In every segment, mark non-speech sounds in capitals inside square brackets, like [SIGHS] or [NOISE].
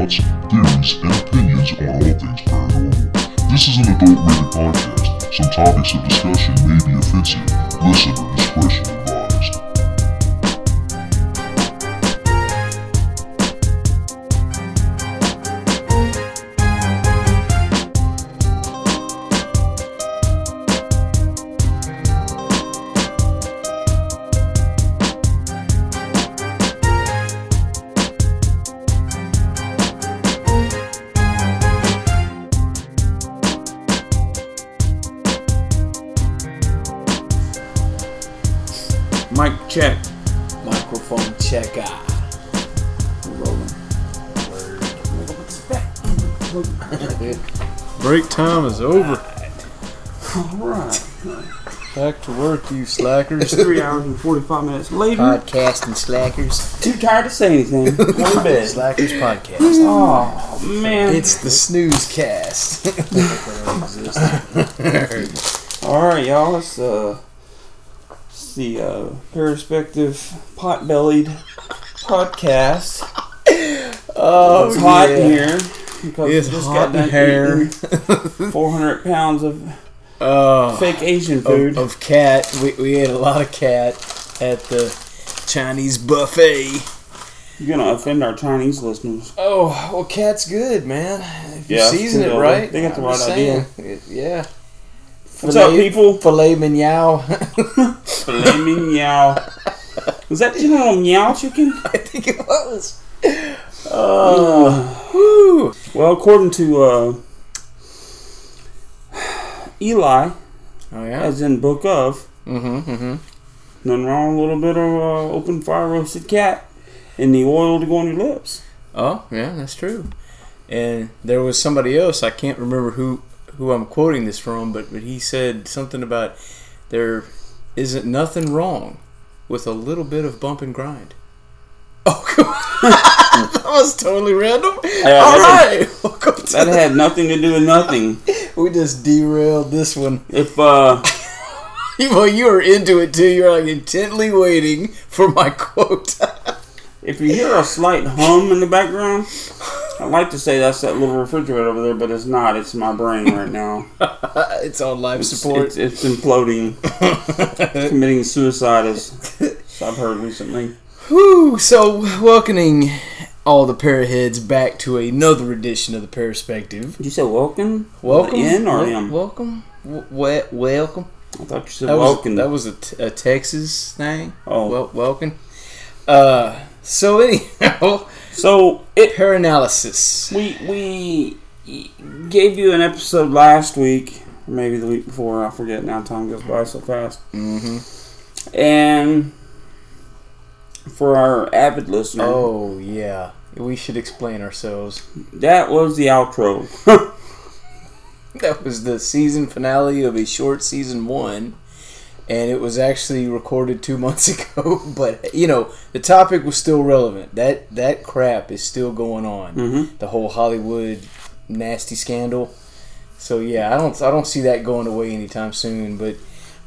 Thoughts, theories, and opinions on all things paranormal. This is an adult rated podcast. Some topics of discussion may be offensive. Listener discretion is over. Alright. Back to work, you slackers. Three hours and 45 minutes later. Podcasting slackers. Too tired to say anything. [LAUGHS] Go to bed. Slackers podcast. Oh, man. It's the snooze cast. [LAUGHS] Alright, y'all. It's, uh, it's the uh, Perspective Pot Bellied podcast. oh, it's hot yeah. in here. Because It's we just hot got in done here. [LAUGHS] 400 pounds of Oh, fake Asian food. of, of cat. We, we ate a lot of cat at the Chinese buffet. You're gonna offend our Chinese listeners. Oh, well, cat's good, man. If you Yeah, season it right, they got the I'm right just idea. It- yeah. What's up, people? Filet mignon. [LAUGHS] Filet mignon. [LAUGHS] Was that you know Meow Chicken? I think it was. Woo. Well, according to uh, Eli, Oh yeah. as in Book of, Mm-hmm. Mm-hmm. nothing wrong with a little bit of uh, open fire roasted cat and the oil to go on your lips. Oh yeah, that's true. And there was somebody else. I can't remember who who I'm quoting this from, but but he said something about there isn't nothing wrong with a little bit of bump and grind. Oh, [LAUGHS] that was totally random. Yeah, All that right, welcome to That had nothing to do with nothing. we just derailed this one. If uh, [LAUGHS] Well, you were into it too. You're like intently waiting for my quote. if you hear a slight hum in the background, I'd like to say that's that little refrigerator over there, but it's not. It's my brain right now. [LAUGHS] it's on life It's, support. it's, it's imploding, committing suicide, as I've heard recently. Whew, so welcoming all the paraheads back to another edition of the Paraspective. Did you say welcome? Welcome, In or wel- him? Welcome, w- we- welcome. I thought you said That was welcome. that was a, t- a Texas thing. oh, welcome. Uh, so anyhow, so it paralysis. we we gave you an episode last week, or maybe the week before. I forget now. Time goes by so fast. Mm-hmm. And for our avid listener, Oh yeah, we should explain ourselves. that was the outro. [LAUGHS] That was the season finale of a short season one, and it was actually recorded two months [LAUGHS] ago. But you know, the topic was still relevant. That that crap is still going on. Mhm. The whole Hollywood nasty scandal. So yeah, I don't I don't see that going away anytime soon. But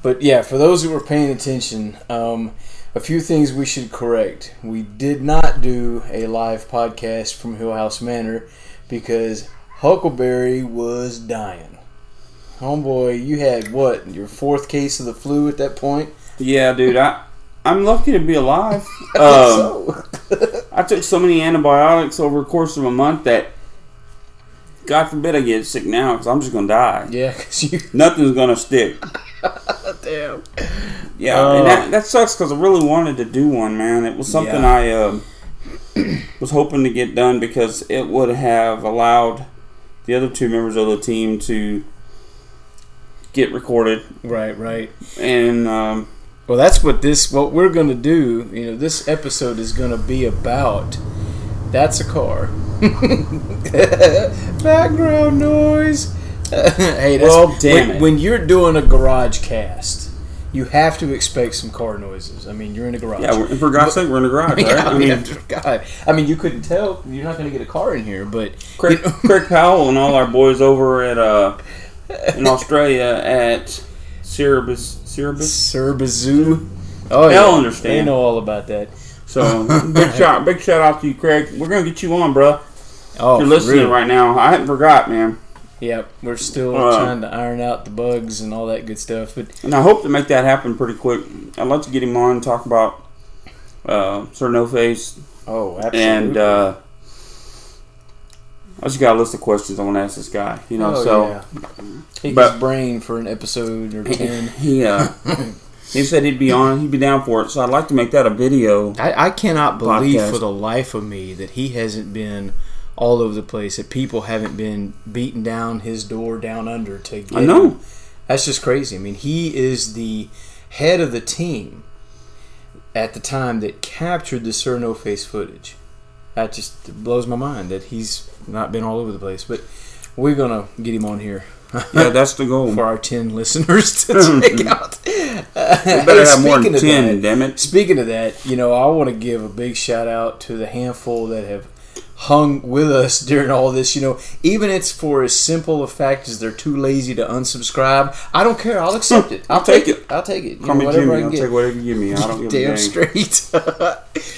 but yeah, for those who were paying attention, um, a few things we should correct. We did not do a live podcast from Hill House Manor because Huckleberry was dying. Homeboy, you had what your fourth case of the flu at that point. yeah, dude, I I'm lucky to be alive. [LAUGHS] I Um, so. I took so many antibiotics over the course of a month that, God forbid, I get sick now because I'm just gonna die. yeah, 'cause you [LAUGHS] Nothing's gonna stick. damn. Yeah, Oh. and that, that sucks because I really wanted to do one, man. It was something Yeah. I uh, [CLEARS THROAT] was hoping to get done because it would have allowed the other two members of the team to get recorded. Right, right. And um, Well, that's what this what we're gonna do. You know, this episode is gonna be about. That's a car. [LAUGHS] Background noise. [LAUGHS] hey, that's, Well, damn when, it. when you're doing a garage cast, you have to expect some car noises. I mean, you're in a garage. yeah, we're, for God's sake, we're in the garage, [LAUGHS] right? Yeah, I mean, God. I mean, you couldn't tell. You're not going to get a car in here, but Craig, Craig Powell and all our boys over at uh, in Australia at Cerebus, Cerebus. Cerebazoo. Oh, They'll yeah. understand. They know all about that. So [LAUGHS] big shout, big shout out to you, Craig. We're gonna get you on, bro. Oh, You're listening real. right now. I hadn't forgot, man. Yep, we're still Uh, trying to iron out the bugs and all that good stuff. But And I hope to make that happen pretty quick. I'd like to get him on and talk about uh, Sir No Face oh, absolutely. and uh, I just got a list of questions I want to ask this guy. You know, Oh, so yeah. pick but- his brain for an episode or ten. he uh, [LAUGHS] he said he'd be on. He'd be down for it. So I'd like to make that a video. I, I cannot believe Podcast. for the life of me that he hasn't been all over the place. That people haven't been beating down his door down under to get I know. him. That's just crazy. I mean, he is the head of the team at the time that captured the Sir No Face footage. That just blows my mind that he's not been all over the place. But we're gonna get him on here [LAUGHS] Yeah, that's the goal. for our ten listeners to [LAUGHS] check out. [LAUGHS] We better have more than ten. Damn it. Speaking of that, you know, I want to give a big shout out to the handful that have hung with us during all this. You know, even it's for as simple a fact as they're too lazy to unsubscribe. I don't care. I'll accept it. I'll, I'll take it. I'll take it. You Call know, me whatever Jimmy. I can I'll get. take whatever you give me. I don't give a Damn straight.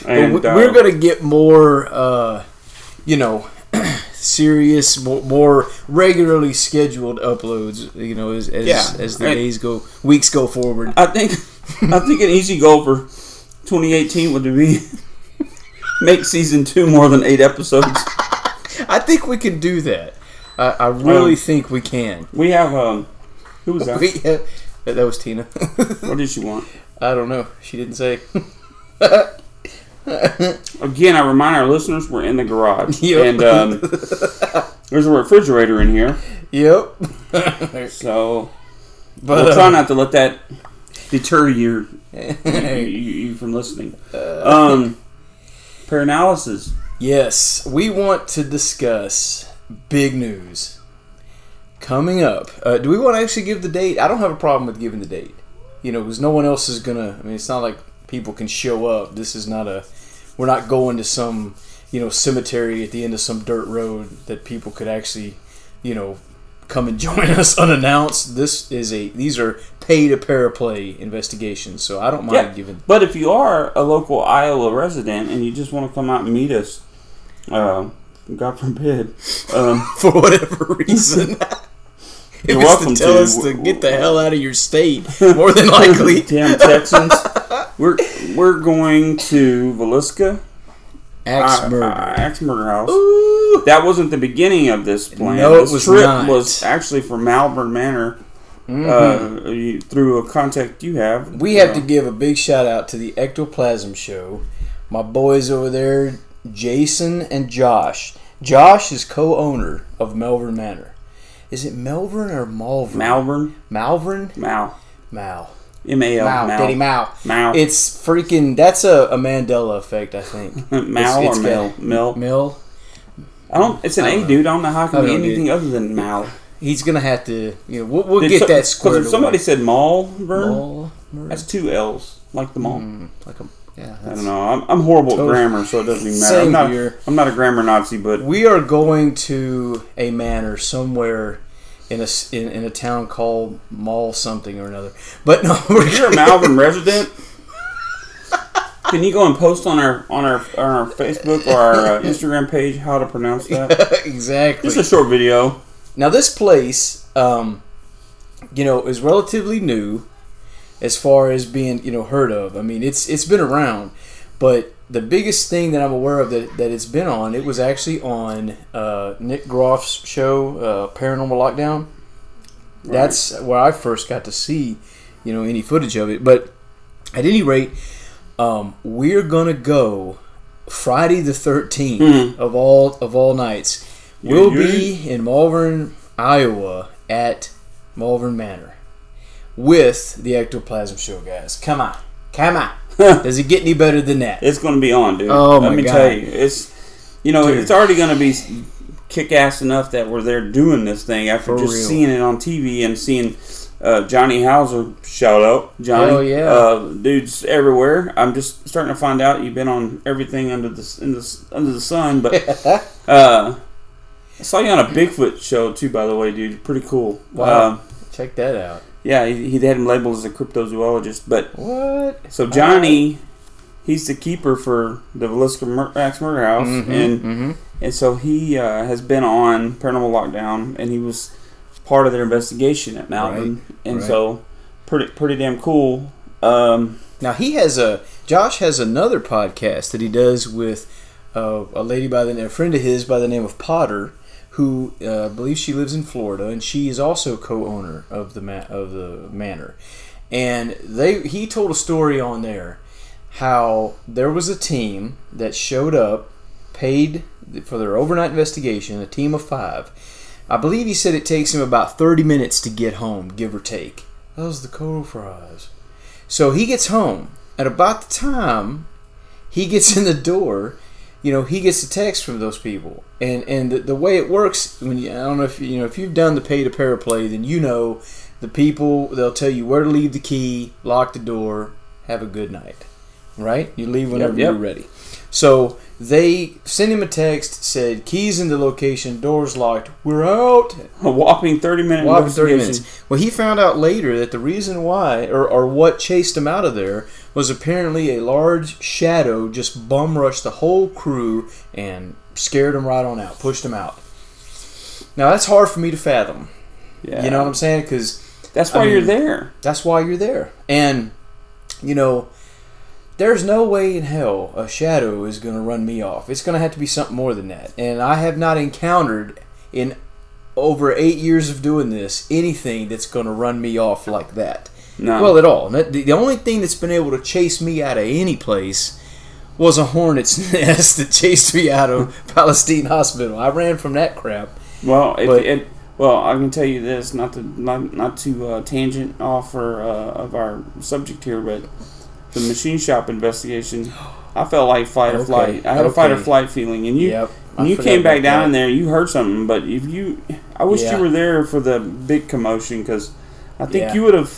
And, we- uh, we're gonna get more, uh, you know, [CLEARS THROAT] serious, more, more regularly scheduled uploads. You know, as as, Yeah. as the days go, weeks go forward. I think I think an easy goal for 2018 would be make season two more than eight episodes. I think we can do that. I, I really Um, think we can. We have um, who was that? [LAUGHS] Have, that was Tina. What did she want? [LAUGHS] I don't know. She didn't say. [LAUGHS] Again, I remind our listeners we're in the garage, Yep. and um, [LAUGHS] there's a refrigerator in here, yep. [LAUGHS] so but we'll try uh, not to let that deter [LAUGHS] you, you, you from listening. Um, Paralysis. yes, we want to discuss big news coming up. Uh, do we want to actually give the date? I don't have a problem with giving the date. You know, because no one else is gonna. I mean, it's not like people can show up. This is not a. We're not going to some you know cemetery at the end of some dirt road that people could actually you know come and [LAUGHS] join us unannounced. This is a these are pay to paraplay investigations, so I don't mind Yeah, giving. but if you are a local Iowa resident and you just want to come out and meet us, uh, God forbid, um, [LAUGHS] for whatever [LAUGHS] reason. if You're welcome to tell to. us to get the hell out of your state, more than likely. damn Texans, we're we're going to Villisca, Axe uh, murder. uh, Axe Murder House. Ooh. That wasn't the beginning of this plan. No, it was trip not. was actually from Malvern Manor. Mhm. Uh, you, through a contact you have, we have Uh, to give a big shout out to the Ectoplasm Show. My boys over there, Jason and Josh. Josh is co-owner of Melbourne Manor. Is it Melbourne or Malvern? Malvern, Malvern? Mal, Mal. M A L. Mal, Daddy Mal. Mal, It's freaking. That's a, a Mandela effect, I think. [LAUGHS] Mal it's or Mel, Mel. Mill. I don't. It's an I A, don't know. dude. I don't know how it can be don't anything other than Mal. He's gonna have to. You know, we'll, we'll Did get so- that squared if somebody away. said Malvern, Mal- murder? that's two L's, like the mall. Mm, like a, yeah, I don't know. I'm, I'm horrible Totally. at grammar, so it doesn't even matter. I'm not. I'm not a grammar Nazi, but We are going to a manor somewhere in a in, in a town called Mall something or another. But no, we're if you're a Malvern resident, [LAUGHS] can you go and post on our on our on our Facebook or our uh, [LAUGHS] Instagram page how to pronounce that? [LAUGHS] exactly. Just a short video. Now this place, um, you know, is relatively new as far as being you know heard of. I mean, it's it's been around, but the biggest thing that I'm aware of that, that it's been on, it was actually on uh, Nick Groff's show, uh, Paranormal Lockdown. That's where I first got to see, you know, any footage of it. But at any rate, um, we're gonna go Friday the 13th of all of all nights. We'll yeah. be in Malvern, Iowa, at Malvern Manor with the Ectoplasm Show guys. Come on, come on. [LAUGHS] Does it get any better than that? It's going to be on, dude. Oh, my Let me God. tell you, it's you know Dude. it's already going to be kick ass enough that we're there doing this thing after For just real. seeing it on TV and seeing uh, Johnny Houser shout out Johnny. Hell yeah. uh, dudes everywhere. I'm just starting to find out you've been on everything under the in the, under the sun, but [LAUGHS] uh, I saw you on a Bigfoot show too. By the way, dude, pretty cool. Wow. Um, Check that out. Yeah, he, he had him labeled as a cryptozoologist, but What? so Johnny he's the keeper for the Villisca Mur- Axe Murder House, Mhm, and mhm. and so he uh, has been on Paranormal Lockdown, and he was part of their investigation at Mountain, and right. so pretty pretty damn cool. Um, Now he has a Josh has another podcast that he does with uh, a lady by the name, a friend of his by the name of Potter, who uh, believes she lives in Florida, and she is also co-owner of the ma- of the manor. And they he told a story on there how there was a team that showed up, paid for their overnight investigation, a team of five. I believe he said it takes him about 30 minutes to get home, give or take. Those the coal fries. So he gets home. At about the time he gets in the door, you know, he gets a text from those people. And and the, the way it works, when you, I don't know if you, know if you've done the pay to paraplay, then you know the people they'll tell you where to leave the key, lock the door, have a good night. Right? You leave whenever yep. you're ready. So they sent him a text, said keys in the location, doors locked, we're out. a whopping thirty minute Walking 30 minutes. Well, he found out later that the reason why, or, or what chased him out of there, was apparently a large shadow just bum rushed the whole crew and scared him right on out, pushed him out. Now, that's hard for me to fathom. Yeah, You know what I'm saying? Because That's I why you're there. that's why you're there. And, you know, there's no way in hell a shadow is going to run me off. It's going to have to be something more than that. And I have not encountered in over eight years of doing this anything that's going to run me off like that. No, Well, at all. The only thing that's been able to chase me out of any place was a hornet's [LAUGHS] nest that chased me out of [LAUGHS] Palestine Hospital. I ran from that crap. Well, if But- it, well, I can tell you this, not to not not to uh, tangent off or, uh, of our subject here, but the machine shop investigation, I felt like fight or Okay, flight. I had a fight or flight feeling, and you Yep. and you came back down that. in there. You heard something, but if you, I wish Yeah. you were there for the big commotion because I think Yeah. you would have.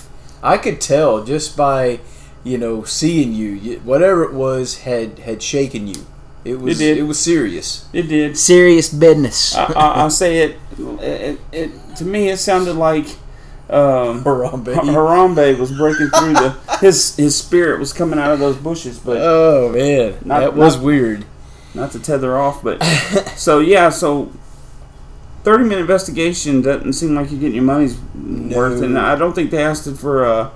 I could tell just by, you know, seeing you, whatever it was had had shaken you. It was did. it was serious. It did. Serious business. I, I, I [LAUGHS] say it, it, it. To me, it sounded like. Um, Harambe. Harambe was breaking through the his his spirit was coming out of those bushes, but Oh man, Not- that was not- weird. not to tether off. But [LAUGHS] so yeah, so thirty minute investigation doesn't seem like you're getting your money's worth, and I don't think they asked it for a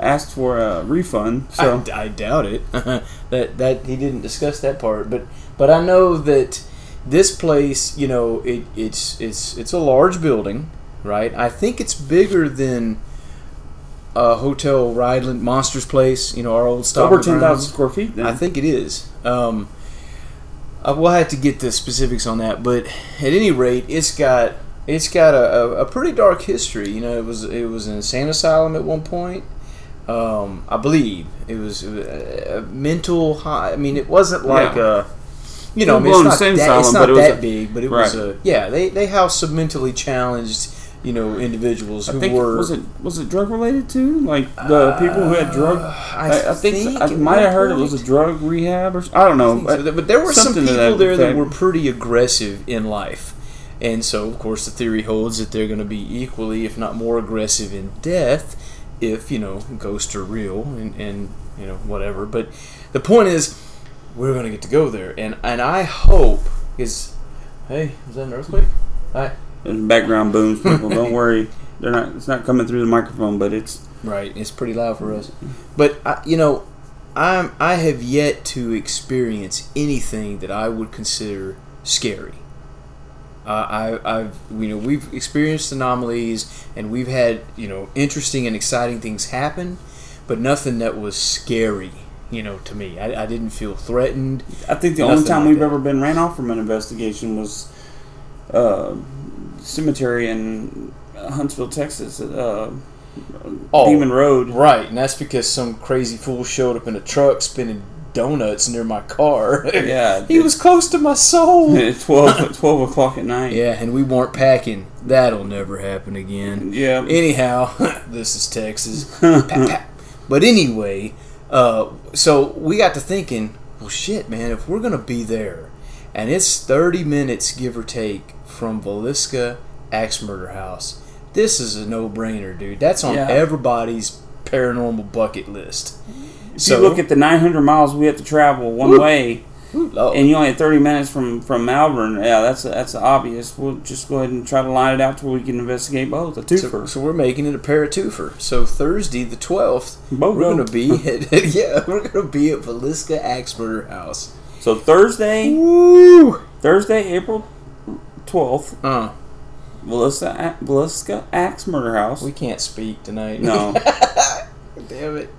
asked for a refund. So I, I doubt it. [LAUGHS] that that he didn't discuss that part, but but I know that this place, you know, it, it's it's it's a large building, right? I think it's bigger than uh, Hotel Rideland Monsters Place. You know, our old stop over ten thousand square feet. Then I think it is. Um, I will have to get the specifics on that, but at any rate, it's got it's got a, a, a pretty dark history. You know, it was it was an insane asylum at one point. Um, I believe it was, it was a, a mental high. I mean, it wasn't like Yeah. a you know, I mean, it's not, that, it's not but it was that a- big, but it was a yeah. They they house some mentally challenged you know individuals I who think were was it was it drug related too? Like the uh, people who had drug. I, I think, I might have heard it was a drug rehab or I don't know. think so. But there were some people that there that were pretty aggressive in life. And so, of course, the theory holds that they're going to be equally, if not more aggressive in death, if, you know, ghosts are real and, and you know, whatever. But the point is, we're going to get to go there. And, and I hope is. Hey, is that an earthquake? Hi. There's background booms. People, [LAUGHS] don't worry. They're not. It's not coming through the microphone, but it's. Right, it's pretty loud for us. But I, you know, I'm I have yet to experience anything that I would consider scary. Uh, I, I've you know we've experienced anomalies and we've had you know interesting and exciting things happen, but nothing that was scary. You know, to me, I, I didn't feel threatened. I think the only time like we've that. ever been ran off from an investigation was uh, cemetery in Huntsville, Texas, uh, Oh. Demon Road. Right, and that's because some crazy fool showed up in a truck spinning donuts near my car. [LAUGHS] Yeah, he was close to my soul. [LAUGHS] at 12, 12 o'clock at night. Yeah, and we weren't packing. That'll never happen again. Yeah. Anyhow, [LAUGHS] this is Texas. But anyway, uh, so we got to thinking, well, shit, man, if we're gonna be there, and it's thirty minutes give or take from Villisca Axe Murder House, this is a no-brainer, dude. That's on Yeah. everybody's paranormal bucket list. if So- you look at the 900 miles we have to travel one Woo. way, Ooh, oh. and you only have 30 minutes from from Malvern, yeah, that's that's obvious. We'll just go ahead and try to line it out to where we can investigate both. A twofer. so we're making it a pair of twofer. So Thursday the twelfth, Both we're gonna be [LAUGHS] at [LAUGHS] yeah, we're gonna be at Villisca Axe Murder House. So Thursday, Woo! Thursday, April 12th, Uh, Villisca, Villisca Axe Murder House. we can't speak tonight. No. [LAUGHS] Damn it.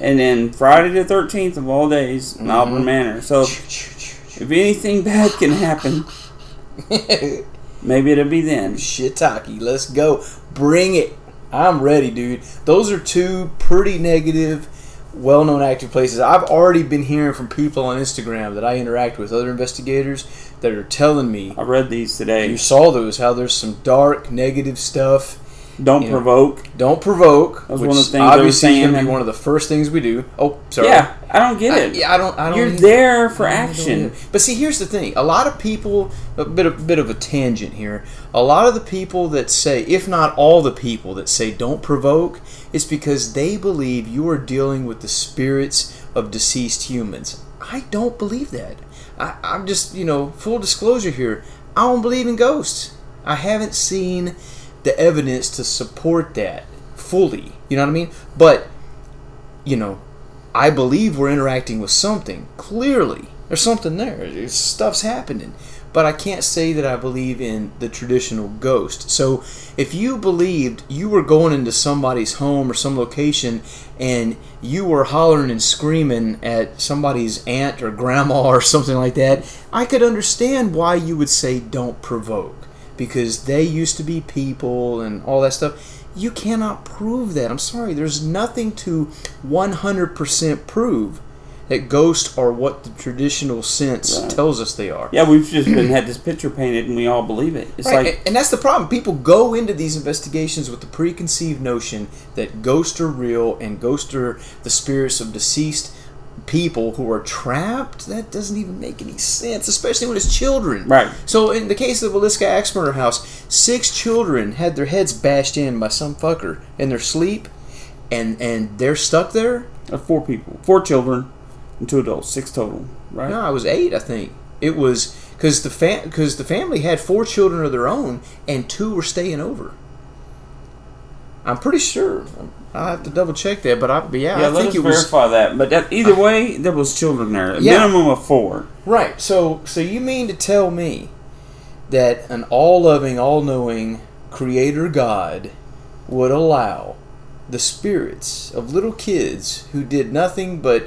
and then Friday the 13th of all days, Malvern Manor. So if anything bad can happen, [LAUGHS] maybe it'll be then. Shiitake, let's go. Bring it. I'm ready, dude. Those are two pretty negative, well known active places. I've already been hearing from people on Instagram that I interact with, other investigators, that are telling me I read these today. you saw those, how there's some dark, negative stuff. Don't you know, provoke. Don't provoke. That was which one of the things they were obviously is saying going to be one of the first things we do. Oh, sorry. Yeah, I don't get I, it. yeah, I don't. I don't. You're there for I don't action. But see, here's the thing. A lot of people, a bit of bit of a tangent here. A lot of the people that say, if not all the people that say don't provoke, is because they believe you are dealing with the spirits of deceased humans. I don't believe that. I, I'm just, you know, full disclosure here. I don't believe in ghosts. I haven't seen the evidence to support that fully. You know what I mean? But you know, I believe we're interacting with something. Clearly, there's something there. It's- Stuff's happening. But I can't say that I believe in the traditional ghost. So, if you believed you were going into somebody's home or some location and you were hollering and screaming at somebody's aunt or grandma [LAUGHS] or something like that, I could understand why you would say don't provoke. Because they used to be people and all that stuff. You cannot prove that. I'm sorry. There's nothing to 100% prove that ghosts are what the traditional sense Right. tells us they are. Yeah, we've just been had this picture painted and we all believe it. It's Right, like and- and that's the problem. People go into these investigations with the preconceived notion that ghosts are real and ghosts are the spirits of deceased people who are trapped. That doesn't even make any sense, especially when it's children. Right. So, in the case of the Villisca Axe Murder House, six children had their heads bashed in by some fucker in their sleep, and and they're stuck there. uh, four people, four children, and two adults, six total. Right. No, I was eight, I think. It was because the fam because the family had four children of their own, and two were staying over. I'm pretty sure. I have to double check that, but I yeah, Yeah, I let think us it was verify that. But that, either way, there was children there. A Yeah. minimum of four. right. So so you mean to tell me that an all-loving, all-knowing Creator God would allow the spirits of little kids who did nothing but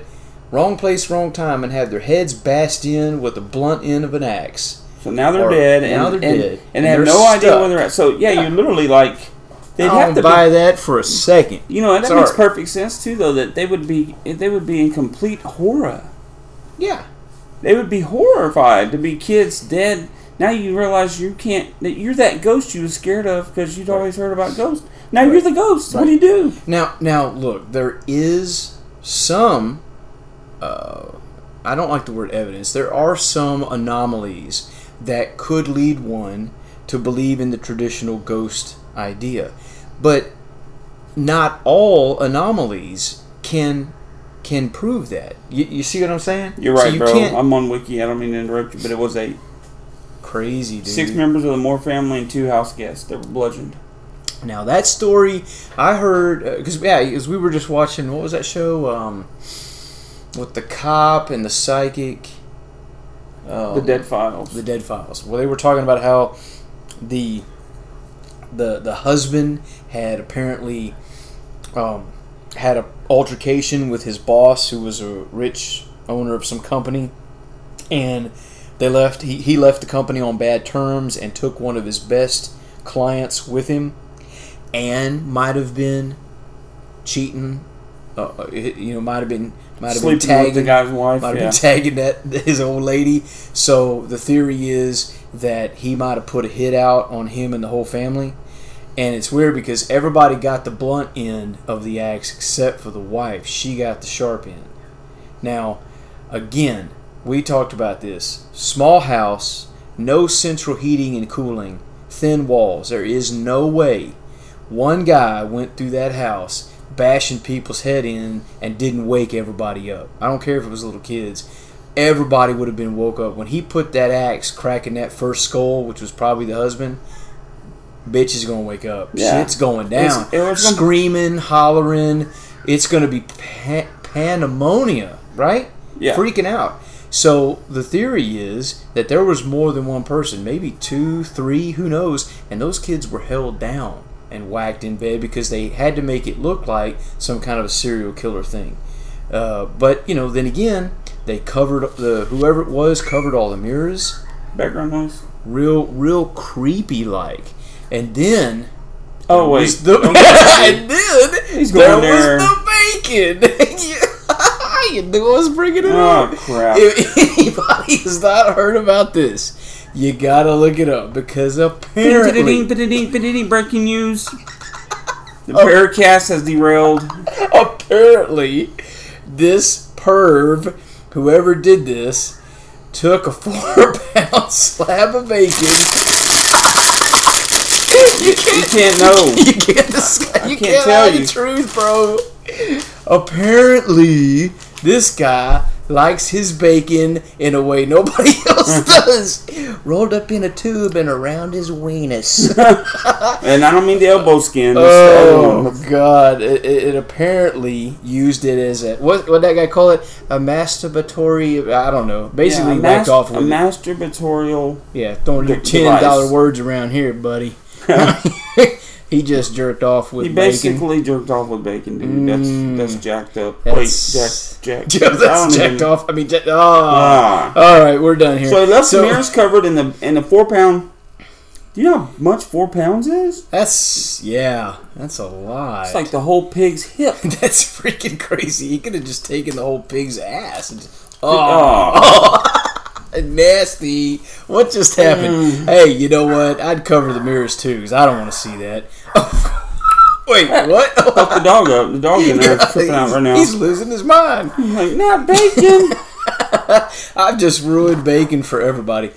wrong place, wrong time, and have their heads bashed in with the blunt end of an axe? So now they're Or- dead, and now they're and, dead, and and have they're no idea stuck. where they're at. So yeah, you're literally like they'd I have to buy be. that for a second. You know, that Sorry. makes perfect sense too, though. That they would be they would be in complete horror. Yeah. They would be horrified to be kids dead. Now you realize you can't. That you're that ghost you was scared of because you'd always heard about ghosts. Now you're the ghost. What do you do? Now, now look, there is some. Uh, I don't like the word evidence. There are some anomalies that could lead one to believe in the traditional ghost idea, but not all anomalies can can prove that. You, you see what I'm saying? You're So right, you bro. I'm on Wiki. I don't mean to interrupt you, but it was eight. crazy, dude. Six members of the Moore family and two house guests They were bludgeoned. Now that story I heard because yeah, because we were just watching what was that show um, with the cop and the psychic, um, The Dead Files. the Dead Files. Well, they were talking about how the the the husband had apparently um, had a altercation with his boss, who was a rich owner of some company, and they left. He, he left the company on bad terms and took one of his best clients with him, and might have been cheating. Uh, uh, you know, might have been might have been tagging the guy's wife. might have Yeah. been tagging that his old lady. So the theory is that he might have put a hit out on him and the whole family. And it's weird because everybody got the blunt end of the axe except for the wife. She got the sharp end. Now, again, we talked about this. Small house, no central heating and cooling, thin walls. There is no way one guy went through that house bashing people's head in and didn't wake everybody up. I don't care if it was little kids. Everybody would have been woke up when he put that axe cracking that first skull, which was probably the husband. Bitch is gonna wake up. Yeah. Shit's going down. It's- it was gonna- Screaming, hollering. It's gonna be pa- pandemonium, right? Yeah. Freaking out. So the theory is that there was more than one person, maybe two, three, who knows, and those kids were held down and whacked in bed because they had to make it look like some kind of a serial killer thing. Uh, but you know, then again, they covered the whoever it was covered all the mirrors, Background noise. real, real creepy like, and then Oh wait. the, Don't get that, and then He's there going there. was the bacon. [LAUGHS] you knew I was bringing it Oh up. crap. If anybody has not heard about this, you gotta look it up because apparently, Breaking news. The Oh. Paracast has derailed. [LAUGHS] apparently, this perv, whoever did this, took a [LAUGHS] four-pound slab of bacon. You [LAUGHS] You can't, can't know. [LAUGHS] you can't, discuss, you can't can't tell you. the truth, bro. Apparently, this guy likes his bacon in a way nobody [LAUGHS] else does. Rolled up in a tube and around his weenus. And I don't mean the elbow skin. Oh one. God! It, it, apparently used it as a what? What that guy call it? A masturbatory? I don't know. Basically, Yeah, a mas- off a with it. masturbatorial. Yeah, throwing your ten dollar words around here, buddy. [LAUGHS] he just jerked off with He bacon. basically jerked off with bacon, dude. Mm. That's that's jacked up. That's- Wait, Jack, Jack. [LAUGHS] That's jacked even- off. I mean, oh. Ah. All right, we're done here. So he left So- the mirrors covered in the in the four pound. Do you know how much four pounds is? That's yeah, that's a lot. It's like the whole pig's hip. [LAUGHS] that's freaking crazy. He could have just taken the whole pig's ass. And just, Oh, [LAUGHS] nasty. What just happened? Mm. Hey, you know what? I'd cover the mirrors too because I don't want to see that. [LAUGHS] Wait, [LAUGHS] what? fuck the dog up. The dog in there tripping out right now. He's losing his mind. I'm like, not bacon. I've just ruined bacon for everybody.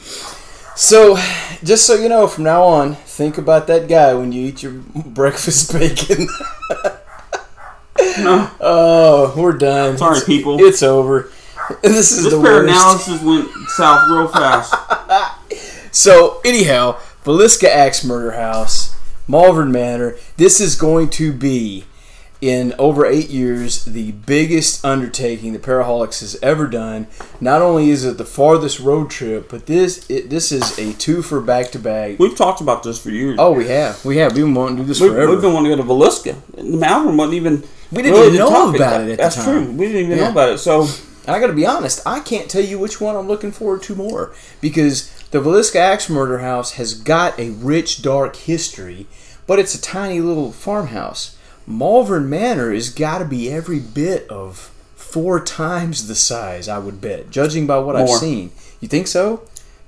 So, just so you know, from now on, think about that guy when you eat your breakfast bacon. no. Oh, we're done. Sorry, It's- people. It's over. [LAUGHS] This is This the pair worst. analysis went south real fast. [LAUGHS] So, anyhow, Villisca Axe Murder House, Malvern Manor. This is going to be, in over eight years, the biggest undertaking the Paraholix has ever done. Not only is it the farthest road trip, but this it, this is a two for back to back. We've talked about this for years. Oh, we have, we have. We've been wanting to do this We've, forever. we've been wanting to go to Villisca. The Malvern wasn't even. We didn't really even know about it at the That's true. We didn't even Yeah. know about it. So And I got to be honest, I can't tell you which one I'm looking forward to more because the Villisca Axe Murder House has got a rich, dark history, but it's a tiny little farmhouse. Malvern Manor has got to be every bit of four times the size, I would bet, judging by what I've seen. You think so?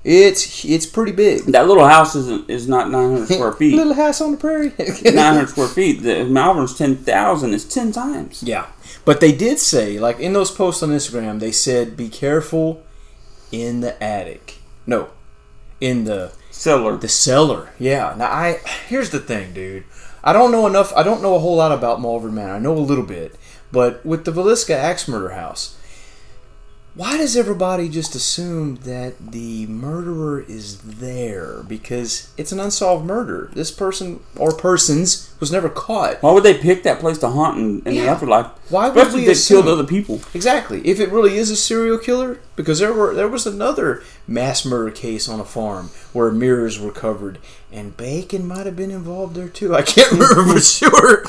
It's it's pretty big. that little house isn't is not 900 [LAUGHS] square feet. Little house on the prairie. [LAUGHS] 900 square feet. The Malvern's 10,000 is 10 times. Yeah. But they did say, like in those posts on Instagram, they said, be careful in the attic. No, in the Cellar. the cellar. Yeah. Now I here's the thing, dude. I don't know enough. I don't know a whole lot about Malvern Manor. I know a little bit, but with the Villisca Axe Murder House, why does everybody just assume that the murderer is there? Because it's an unsolved murder. This person or persons was never caught. Why would they pick that place to haunt in, in the Yeah. afterlife? Why would Especially they assume- killed other people. Exactly. If it really is a serial killer, because there were there was another mass murder case on a farm where mirrors were covered, and bacon might have been involved there too. I can't [LAUGHS] remember for sure,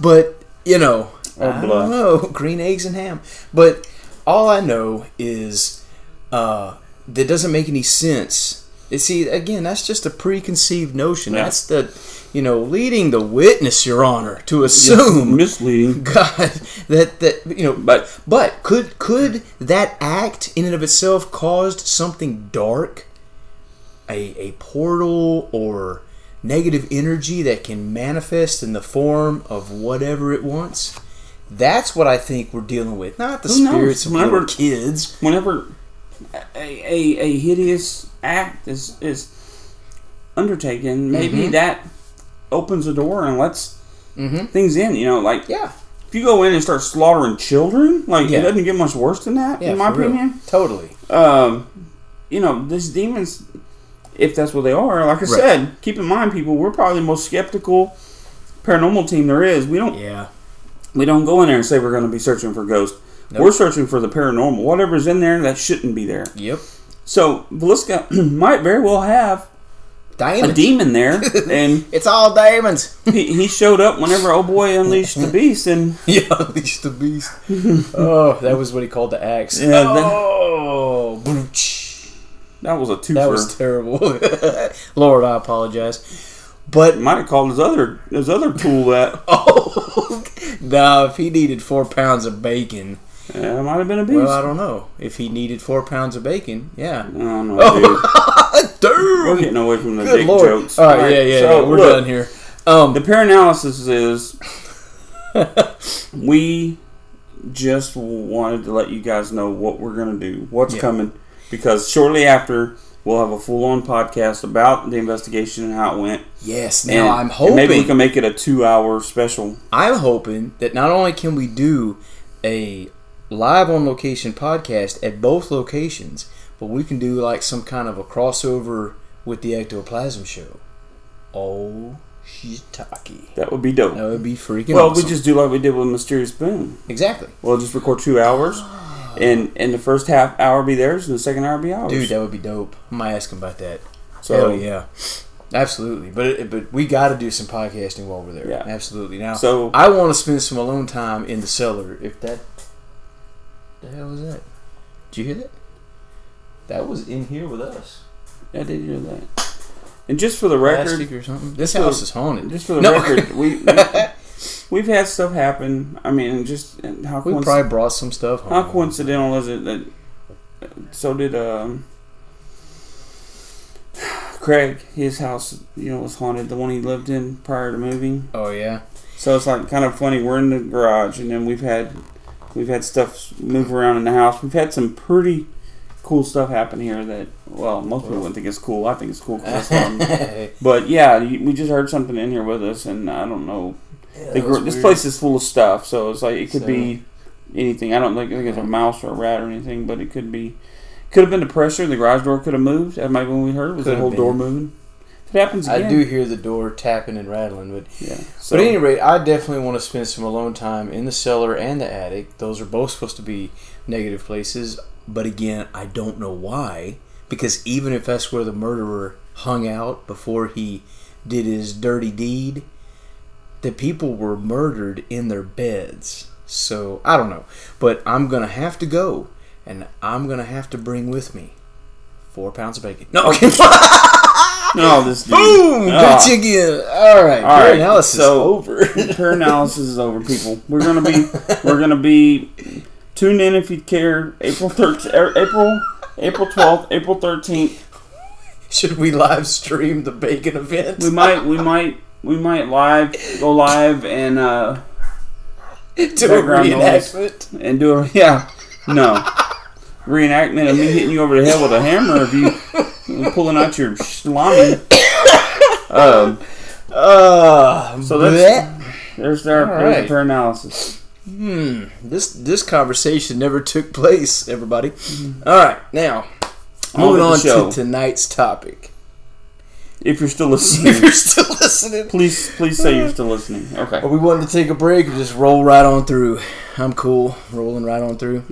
but you know, Or I blood. don't know. Green eggs and ham. But all I know is uh, that doesn't make any sense. You see, again, that's just a preconceived notion. Yeah. That's the, you know, leading the witness, Your Honor, to assume misleading. [LAUGHS] God, that that you know, But but could could that act in and of itself caused something dark, a a portal or negative energy that can manifest in the form of whatever it wants? That's what I think we're dealing with, not the Who knows? spirits of Whenever- little kids. whenever a, a, a hideous act is is undertaken, maybe Mhm. that opens a door and lets Mm-hmm. things in. You know, like Yeah, if you go in and start slaughtering children, like Yeah. it doesn't get much worse than that, Yeah, in my for real. opinion. Totally. Um, you know, these demons, if that's what they are, like I Right. said, keep in mind, people, we're probably the most skeptical paranormal team there is. We don't Yeah. We don't go in there and say we're going to be searching for ghosts. Nope. We're searching for the paranormal. Whatever's in there that shouldn't be there. Yep. So Villisca [CLEARS THROAT] might very well have a demon there, [LAUGHS] and It's all diamonds. he, he showed up whenever old boy unleashed the beast, and [LAUGHS] yeah, unleash the beast. oh, that was what he called the axe. Yeah, oh, brooch. that was a twofer. that was terrible. [LAUGHS] Lord, I apologize. But might have called his other his other tool that. [LAUGHS] oh, [LAUGHS] now if he needed four pounds of bacon, Yeah, it might have been a beast. well, I don't know. If he needed four pounds of bacon, yeah. I don't know, [LAUGHS] dude. We're getting away from the Good dick lord. jokes. All right, yeah, yeah, so yeah. We're look, done here. Um, The paralysis is we just wanted to let you guys know what we're going to do, what's Yeah. coming, because shortly after we'll have a full-on podcast about the investigation and how it went. yes. And- Now I'm and hoping. maybe we can make it a two-hour special. I'm hoping that not only can we do a live on location podcast at both locations, but we can do like some kind of a crossover with the ectoplasm show. Oh, shiitake. That would be dope. That would be freaking well, awesome. we just do like we did with Mysterious Boom. exactly, We'll just record two hours, [GASPS] [GASPS] and and the first half hour be theirs, and the second hour be ours. dude. That would be dope. I might ask him about that. so Hell yeah, absolutely. But it, but we got to do some podcasting while we're there. Yeah. absolutely. Now, So- I want to spend some alone time in the cellar. If that, the hell was that? Did you hear that? That was in here with us. I did hear that. And just for the record, or something. This house is haunted. Just for the No. record, we, we [LAUGHS] have had stuff happen. I mean, just and how we coinc- probably brought some stuff home. how coincidental is it that so did um, Craig? His house, you know, was haunted. The one he lived in prior to moving. Oh yeah. So it's like kind of funny. We're in the garage, and then we've had we've had stuff move around in the house. We've had some pretty cool stuff happen here. That well, most people wouldn't think it's cool. I think it's cool 'cause I saw 'em. But yeah, we just heard something in here with us, and I don't know. The gr- this place is full of stuff, so it's like it could So- be anything. I don't think, think it's a mouse or a rat or anything, but it could be. Could have been the pressure. The garage door could have moved. That might be when we heard. Was Could the have whole door moving? If it happens again, I do hear the door tapping and rattling, but Yeah. So But at any rate, I definitely want to spend some alone time in the cellar and the attic. Those are both supposed to be negative places. But again, I don't know why. Because even if that's where the murderer hung out before he did his dirty deed, the people were murdered in their beds. So I don't know. But I'm going to have to go. And I'm going to have to bring with me four pounds of bacon. No, okay. [LAUGHS] no, this dude. Boom! Ah. Got you again. All right. All right, analysis so- over. Paralysis is over, people. We're gonna be [LAUGHS] we're gonna be tune in if you care. April thirteenth, April April twelfth, April thirteenth. Should we live stream the bacon event? We might we might we might live go live and uh [LAUGHS] do a reenactment. and do a yeah no reenactment of me hitting you over the head with a hammer of you pulling out your salami. [COUGHS] Um, Uh, So that's- there's our there's right. the paralysis. hmm. This this conversation never took place, everybody. All right, now moving on to tonight's topic. If you're still [LAUGHS] if listening, you're still listening, please please say you're [LAUGHS] still listening. Okay. are we wanting to take a break or just roll right on through? I'm cool, rolling right on through.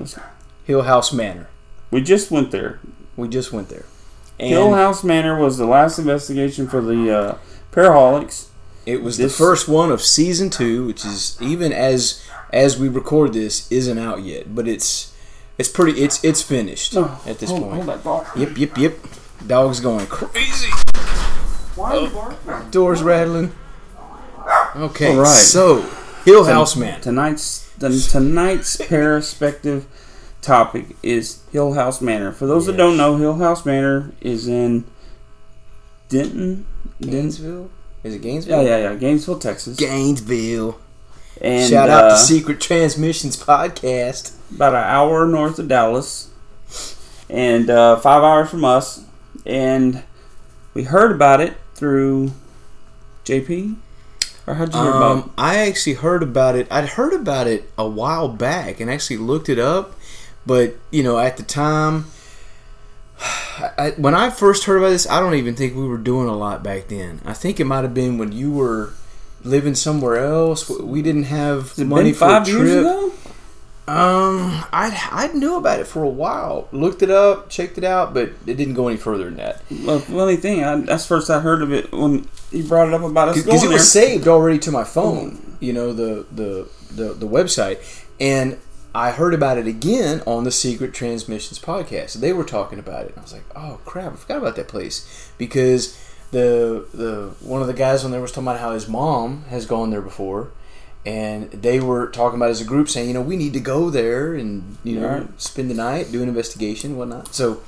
Hill House Manor. We just went there. We just went there. And Hill House Manor was the last investigation for the uh, Paraholix. It was This- the first one of season two, which is even as as we record this isn't out yet, but it's it's pretty it's it's finished at this hold, point. Hold that dog. Yep, yep, yep. Dog's going crazy. Why are you barking? Doors rattling. Okay, All right. so Hill House Man. Tonight's the, tonight's perspective topic is Hill House Manor. For those that don't know, Hill House Manor is in Denton. Denton. Gainesville? Is it Gainesville? Yeah, yeah, yeah. Gainesville, Texas. Gainesville. And Shout out uh, to Secret Transmissions Podcast. about an hour north of Dallas, and uh, five hours from us. And we heard about it through JP. Or how'd you hear about it? Um, I actually heard about it. I'd heard about it a while back and actually looked it up, but you know, at the time, [SIGHS] I, when I first heard about this, I don't even think we were doing a lot back then. I think it might have been when you were living somewhere else. We didn't have Has it money been for five a years trip. ago? Um, I I knew about it for a while. Looked it up, checked it out, but it didn't go any further than that. Well, the funny thing, I, that's first I heard of it when you brought it up about us because it was there. saved already to my phone. You know the, the the the website, and I heard about it again on the Secret Transmissions podcast. They were talking about it, I was like, "Oh crap, I forgot about that place," because the the one of the guys on there was talking about how his mom has gone there before. And they were talking about as a group, saying, you know, we need to go there and you know Right. spend the night, do an investigation, and whatnot. So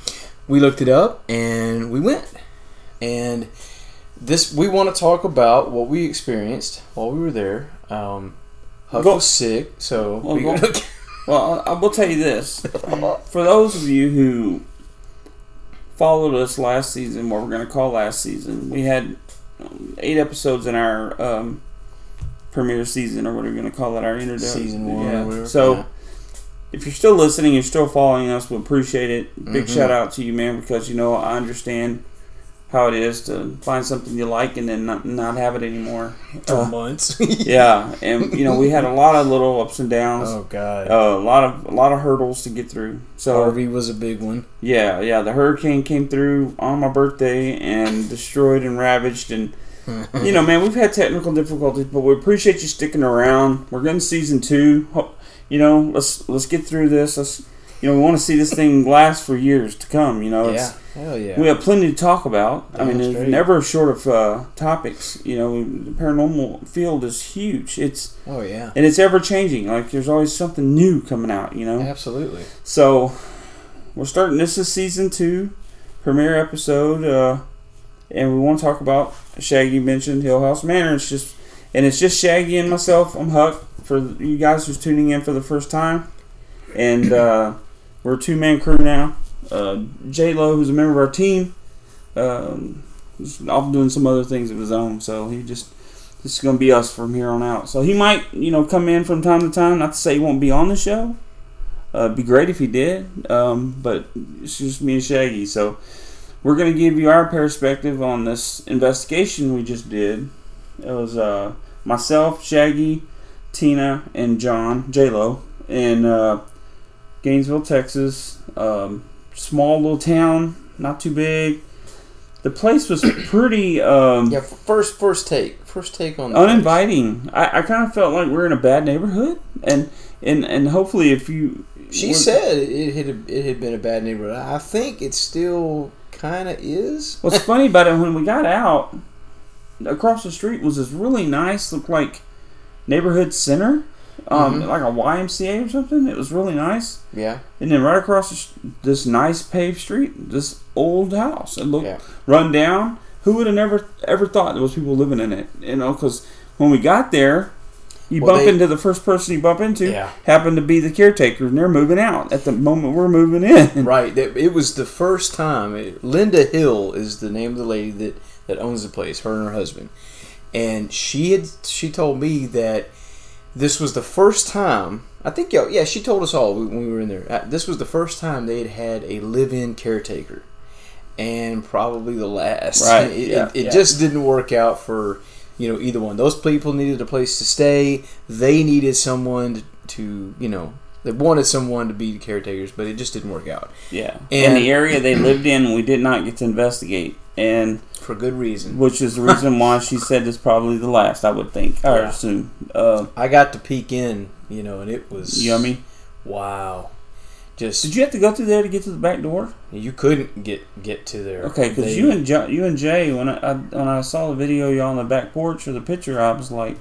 we looked it up and we went. And this we want to talk about what we experienced while we were there. Um, Huck Go- was sick, so Well, we go- Well, [LAUGHS] I, I will tell you this: [LAUGHS] for those of you who followed us last season, what we're going to call last season, we had um, eight episodes in our um, premiere season, or what are we going to call it? Our introduction season one. Yeah. Whatever. So. Yeah. If you're still listening, you're still following us, we appreciate it. Big Mhm. shout out to you, man, because you know I understand how it is to find something you like and then not, not have it anymore. for Uh, months. [LAUGHS] yeah, and you know we had a lot of little ups and downs, oh God. uh, a lot of a lot of hurdles to get through. So Harvey was a big one. yeah, yeah, the hurricane came through on my birthday and destroyed and ravaged and. You know, man, we've had technical difficulties, but we appreciate you sticking around. We're getting season two. You know, let's let's get through this. Let's, you know, we want to see this thing [LAUGHS] last for years to come. You know, yeah. Hell yeah. we have plenty to talk about. I mean, there's never short of uh, topics. You know, the paranormal field is huge. It's oh yeah. and it's ever changing. Like there's always something new coming out. You know, Absolutely. so we're starting. This is season two, premiere episode, uh, and we want to talk about Shaggy mentioned Hill House Manor. It's just and it's just Shaggy and myself. I'm Huck for you guys who's tuning in for the first time, and uh, [CLEARS THROAT] we're a two man crew now. Uh, J Lo, who's a member of our team, um, is off doing some other things of his own, so he just. This is going to be us from here on out. So he might, you know, come in from time to time. Not to say he won't be on the show, uh, be great if he did, um, but it's just me and Shaggy. So we're going to give you our perspective on this investigation we just did. It was uh, myself, Shaggy, Tina, and John J Lo in uh, Gainesville, Texas. Um, small little town, not too big. The place was [CLEARS THROAT] pretty um, Yeah. First, first take. First take on the place. uninviting. I, I kind of felt like we're in a bad neighborhood, and and and hopefully if you She said it had it had been a bad neighborhood. I think it's still kind of is. What's funny about it when we got out, across the street was this really nice, looked like neighborhood center, um, Mhm. like a YMCA or something. It was really nice. Yeah. And then right across the, this nice paved street, this old house. It looked Yeah. run down. Who would have never ever thought there was people living in it? You know, because when we got there, you Well, bump they- into the first person you bump into Yeah. happened to be the caretaker, and they're moving out at the moment we're moving in. [LAUGHS] Right. It was the first time. It, Linda Hill is the name of the lady that, that owns the place. Her and her husband, and she had she told me that this was the first time. I think yo, yeah, she told us all when we were in there. uh, This was the first time they had had a live-in caretaker, and probably the last. Right, [LAUGHS] It, yeah, it, it yeah. just didn't work out for you know either one. Those people needed a place to stay. They needed someone to, to you know. They wanted someone to be the caretakers, but it just didn't work out. Yeah, And- in the area they lived in, we did not get to investigate, and for good reason. which is the reason why she said it's probably the last. I would think, or Yeah. assume. Uh, I got to peek in, you know, and it was yummy. Wow, just Did you have to go through there to get to the back door? you couldn't get get to there. Okay, because you and jo- you and Jay, when I, I when I saw the video y'all on the back porch or the picture, I was like,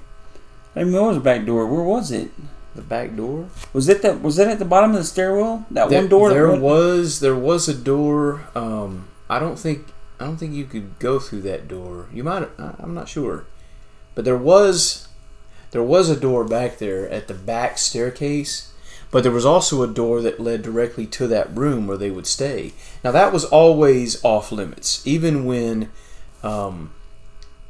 I didn't know there was a back door. Where was it? the back door. Was it that? Was that at the bottom of the stairwell? That one door. there went- was there was a door. Um, I don't think I don't think you could go through that door. You might. I'm not sure, but there was there was a door back there at the back staircase. But there was also a door that led directly to that room where they would stay. Now that was always off limits, even when, um,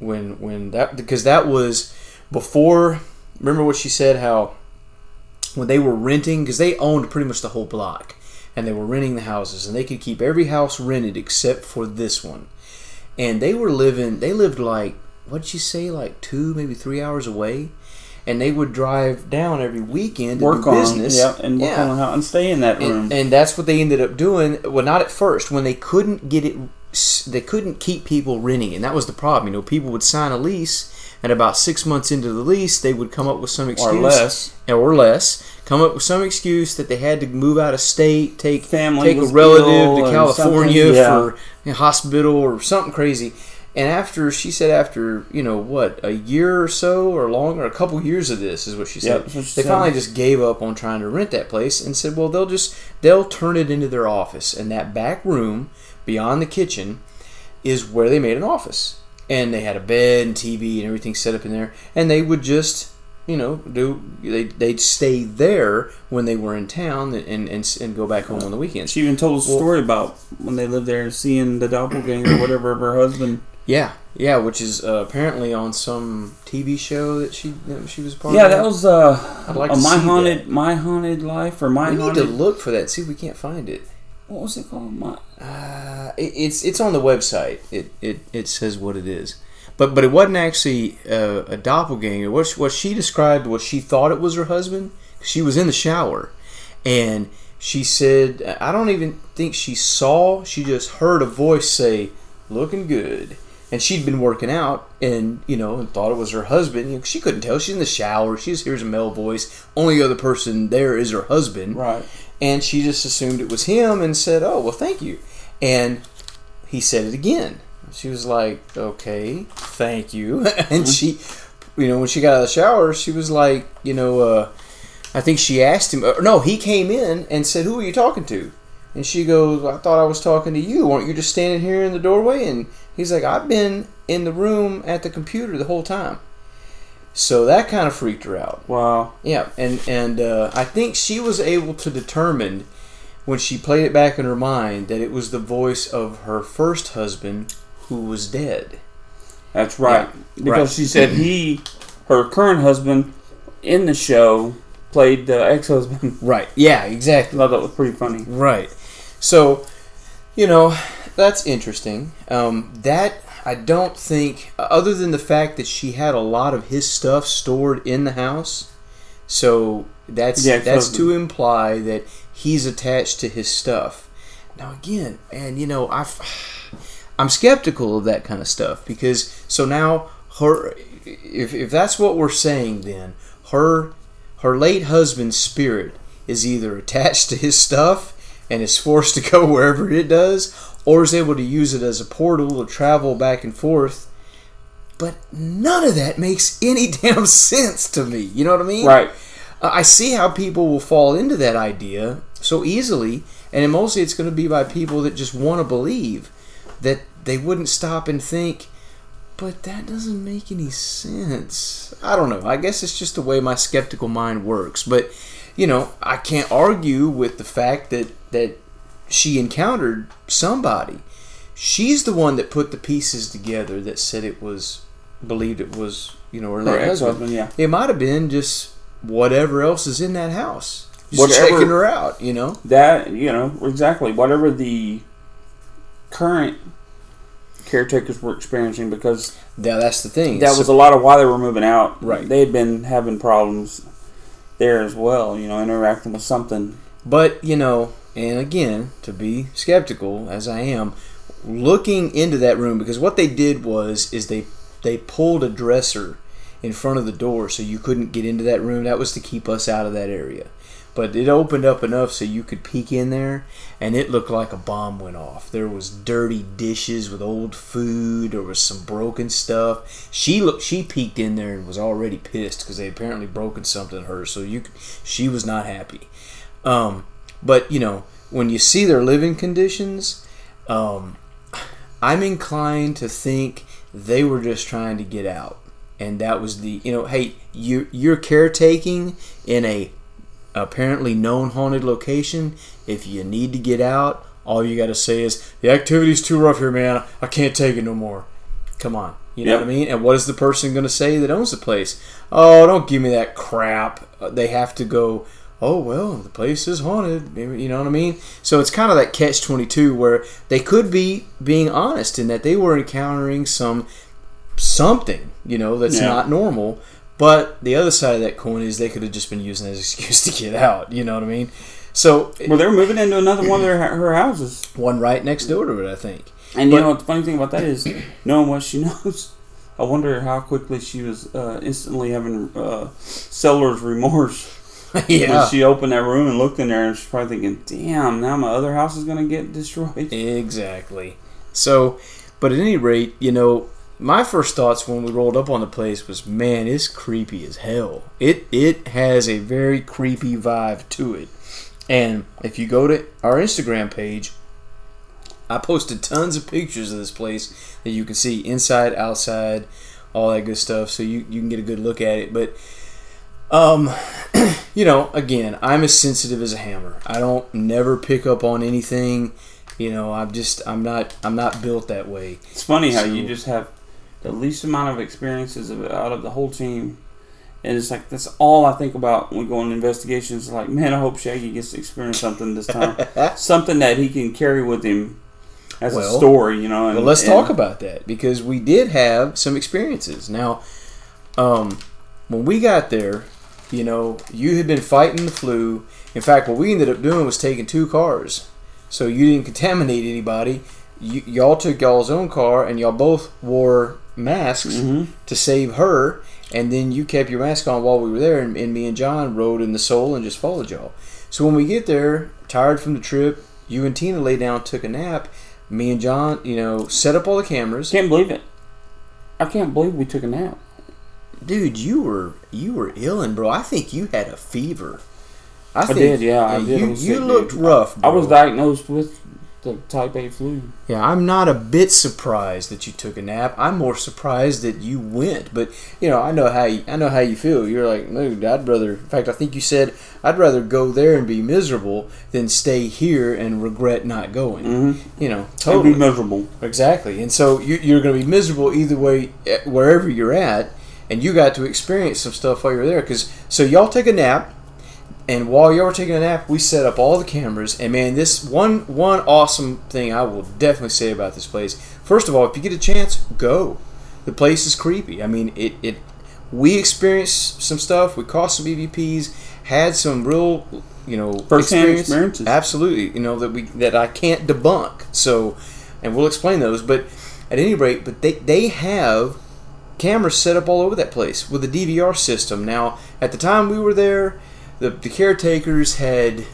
when when that because that was before. Remember what she said? How when they were renting, because they owned pretty much the whole block, and they were renting the houses, and they could keep every house rented except for this one. And they were living. They lived like what'd you say? Like two, maybe three hours away. And they would drive down every weekend to Work on business. yeah, and work Yeah on how and stay in that room. and, and that's what they ended up doing. Well, not at first when they couldn't get it. They couldn't keep people renting, and that was the problem. You know, people would sign a lease, and about six months into the lease, they would come up with some excuse or less. or less, come up with some excuse that they had to move out of state, take Family take a relative to California yeah. for a hospital or something crazy. And after she said, after you know what, a year or so or longer, a couple years of this is what she said. she they finally just gave up on trying to rent that place and said, well, they'll just they'll turn it into their office, and that back room beyond the kitchen is where they made an office, and they had a bed and TV and everything set up in there, and they would just you know do they they'd stay there when they were in town and and, and go back home on the weekends. She even told a Well- story about when they lived there, and seeing the doppelganger or whatever of her husband. Yeah, yeah, which is uh, apparently on some TV show that she that she was part Yeah, of. Yeah, that was uh, I'd like to my see haunted, that. my haunted life or my We need to look for that. See if we can't find it. what was it called? My, Uh, it, it's it's on the website. It, it it says what it is, but but it wasn't actually uh, a doppelganger. What she, what she described was she thought it was her husband. She was in the shower, and she said, I don't even think she saw. She just heard a voice say, "Looking good." And she'd been working out, and you know, and thought it was her husband. You know, she couldn't tell. She's in the shower. She just hears a male voice. Only other person there is her husband right. and she just assumed it was him and said, "Oh, well, thank you." And he said it again. She was like, "Okay, thank you." [LAUGHS] and she, you know, when she got out of the shower, she was like, you know, uh, I think she asked him. Or no, he came in and said, "Who are you talking to?" And she goes, "I thought I was talking to you. Weren't you just standing here in the doorway?" And he's like, "I've been in the room at the computer the whole time." So that kind of freaked her out. Wow. Yeah, and and uh, I think she was able to determine when she played it back in her mind that it was the voice of her first husband who was dead. That's right. Yeah, because right. she said he, her current husband, in the show played the ex-husband. Right. Yeah. I Exactly. thought that was pretty funny. Right. So, you know, that's interesting. Um, that I don't think, other than the fact that she had a lot of his stuff stored in the house, so that's Yeah, that's to imply that he's attached to his stuff. Now again, and you know, I I'm skeptical of that kind of stuff because so now her if if that's what we're saying then her her late husband's spirit is either attached to his stuff and is forced to [LAUGHS] go wherever it does or is able to use it as a portal to travel back and forth but none of that makes [LAUGHS] any damn sense to me you know what i mean Right. uh, I see how people will fall into that idea so easily, and mostly it's going to be by people that just want to believe that they wouldn't stop and think, but that doesn't make any sense. I don't know. I guess it's just the way my skeptical mind works. But, you know, I can't argue with the fact that, that she encountered somebody. She's the one that put the pieces together that said it was, believed it was, you know, her Her husband. ex-husband, yeah. It might have been just whatever else is in that house. Just Whatever- checking her out, you know? That you know exactly whatever the current caretakers were experiencing because Yeah, that's the thing. that was a lot of why they were moving out. Right. They had been having problems there as well. You know, interacting with something. But, you know, and again, to be skeptical as I am, looking into that room because what they did was is they they pulled a dresser in front of the door so you couldn't get into that room. That was to keep us out of that area. But it opened up enough so you could peek in there and it looked like a bomb went off. There was dirty dishes with old food, there was some broken stuff. She looked she peeked in there and was already pissed because they apparently broken something her. So you she was not happy. Um, but you know, when you see their living conditions, um, I'm inclined to think they were just trying to get out, and that was the you know, hey, you you're caretaking in a apparently known haunted location. If you need to get out, all you got to say is the activity's too rough here, man. I can't take it no more. Come on, You know Yep. what I mean? And what is the person going to say that owns the place? Oh, don't give me that crap. Uh, They have to go. Oh well, the place is haunted. You know what I mean? So it's kind of that catch twenty two where they could be being honest in that they were encountering some something you know that's Yeah. not normal. But the other side of that coin is they could have just been using that as an [LAUGHS] excuse to get out. You know what I mean? So Well, they're moving into another one of their her houses. one right next door to it, I think. And you know what the funny thing about that is, [COUGHS] knowing what she [LAUGHS] knows, I wonder how quickly she was uh, instantly having uh, seller's remorse [LAUGHS] when she opened that room and looked in there, and she's probably thinking, "Damn, now my other house is gonna get destroyed." Exactly. So, but at any rate, you know, my first thoughts when we rolled up on the place was, man, it's creepy as hell. It it has a very creepy vibe to it. And if you go to our Instagram page, I posted tons of pictures of this place that you can see inside, outside, all that good stuff, so you, you can get a good look at it. But um, [CLEARS THROAT] you know, again, I'm as sensitive as a hammer. I don't never pick up on anything. You know, I'm just I'm not I'm not built that way. It's funny how So- you just have the least amount of experiences of, out of the whole team. And it's like that's all I think about when we go on investigations. Like, man, I hope Shaggy gets to experience something this time, [LAUGHS] something that he can carry with him as Well- a story. You know. And, Well, let's and- talk about that because we did have some experiences. Now, um, when we got there, you know, you had been fighting the flu. In fact, what we ended up doing was taking two cars, so you didn't contaminate anybody. You, y'all took y'all's own car, and y'all both wore masks Mhm. to save her. And then you kept your mask on while we were there, and, and me and John rode in the soul and just followed y'all. So when we get there, tired from the trip, you and Tina lay down, took a nap. Me and John, you know, set up all the cameras. Can't believe it. I can't believe we took a nap. Dude, you were you were illin', bro. I think you had a fever. I, I think, did, yeah, I did. You, you sick, looked dude. rough. I was diagnosed with the type A flu. Yeah, I'm not a bit surprised that you took a nap. I'm more surprised that you went. But you know, I know how you, I know how you feel. You're like, dude, I'd rather. In fact, I think you said I'd rather go there and be miserable than stay here and regret not going. Mm-hmm. You know, totally. be miserable. Exactly. And so you, you're going to be miserable either way, eh, wherever you're at. And you got to experience some stuff while you're there. Cause so y'all take a nap, and while y'all were taking a nap, we set up all the cameras. And man, this one one awesome thing I will definitely say about this place. First of all, if you get a chance, go. The place is creepy. I mean, it it. We experienced some stuff. We caught some EVPs. Had some real, you know, First-hand experience. experiences. Absolutely, you know that we that I can't debunk. So, and we'll explain those. But at any rate, but they they have cameras set up all over that place with a DVR system. Now, at the time we were there, the the caretakers had,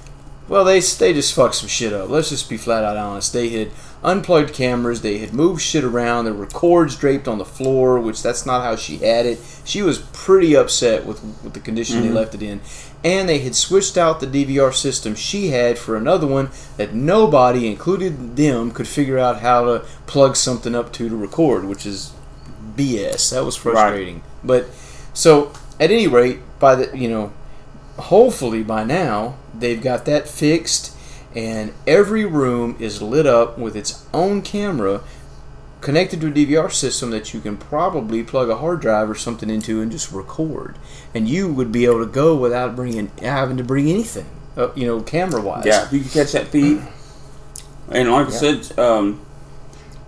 well, they they just fucked some shit up. Let's just be flat out honest. They had unplugged cameras. They had moved shit around. There were cords draped on the floor, which that's not how she had it. She was pretty upset with with the condition they mm-hmm. left it in. And they had switched out the DVR system she had for another one that nobody, including them, could figure out how to plug something up to to record, which is BS. That was frustrating. right. But so at any rate, by the you know, hopefully by now they've got that fixed, and every room is lit up with its own camera connected to a DVR system that you can probably plug a hard drive or something into and just record, and you would be able to go without bringing having to bring anything, uh, you know, camera wise. Yeah, if you can catch that feed. And like I said, um,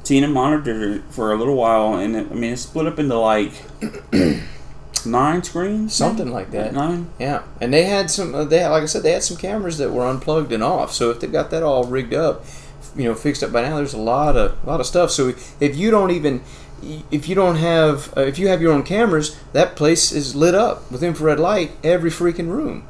Tina monitored it for a little while, and it, I mean, it split up into like nine screens, Something like that. Nine. Yeah, and they had some. uh, They had, like I said, they had some cameras that were unplugged and off. So if they've got that all rigged up, you know, fixed up by now, there's a lot of a lot of stuff. So if you don't even, if you don't have, uh, if you have your own cameras, that place is lit up with infrared light every freaking room.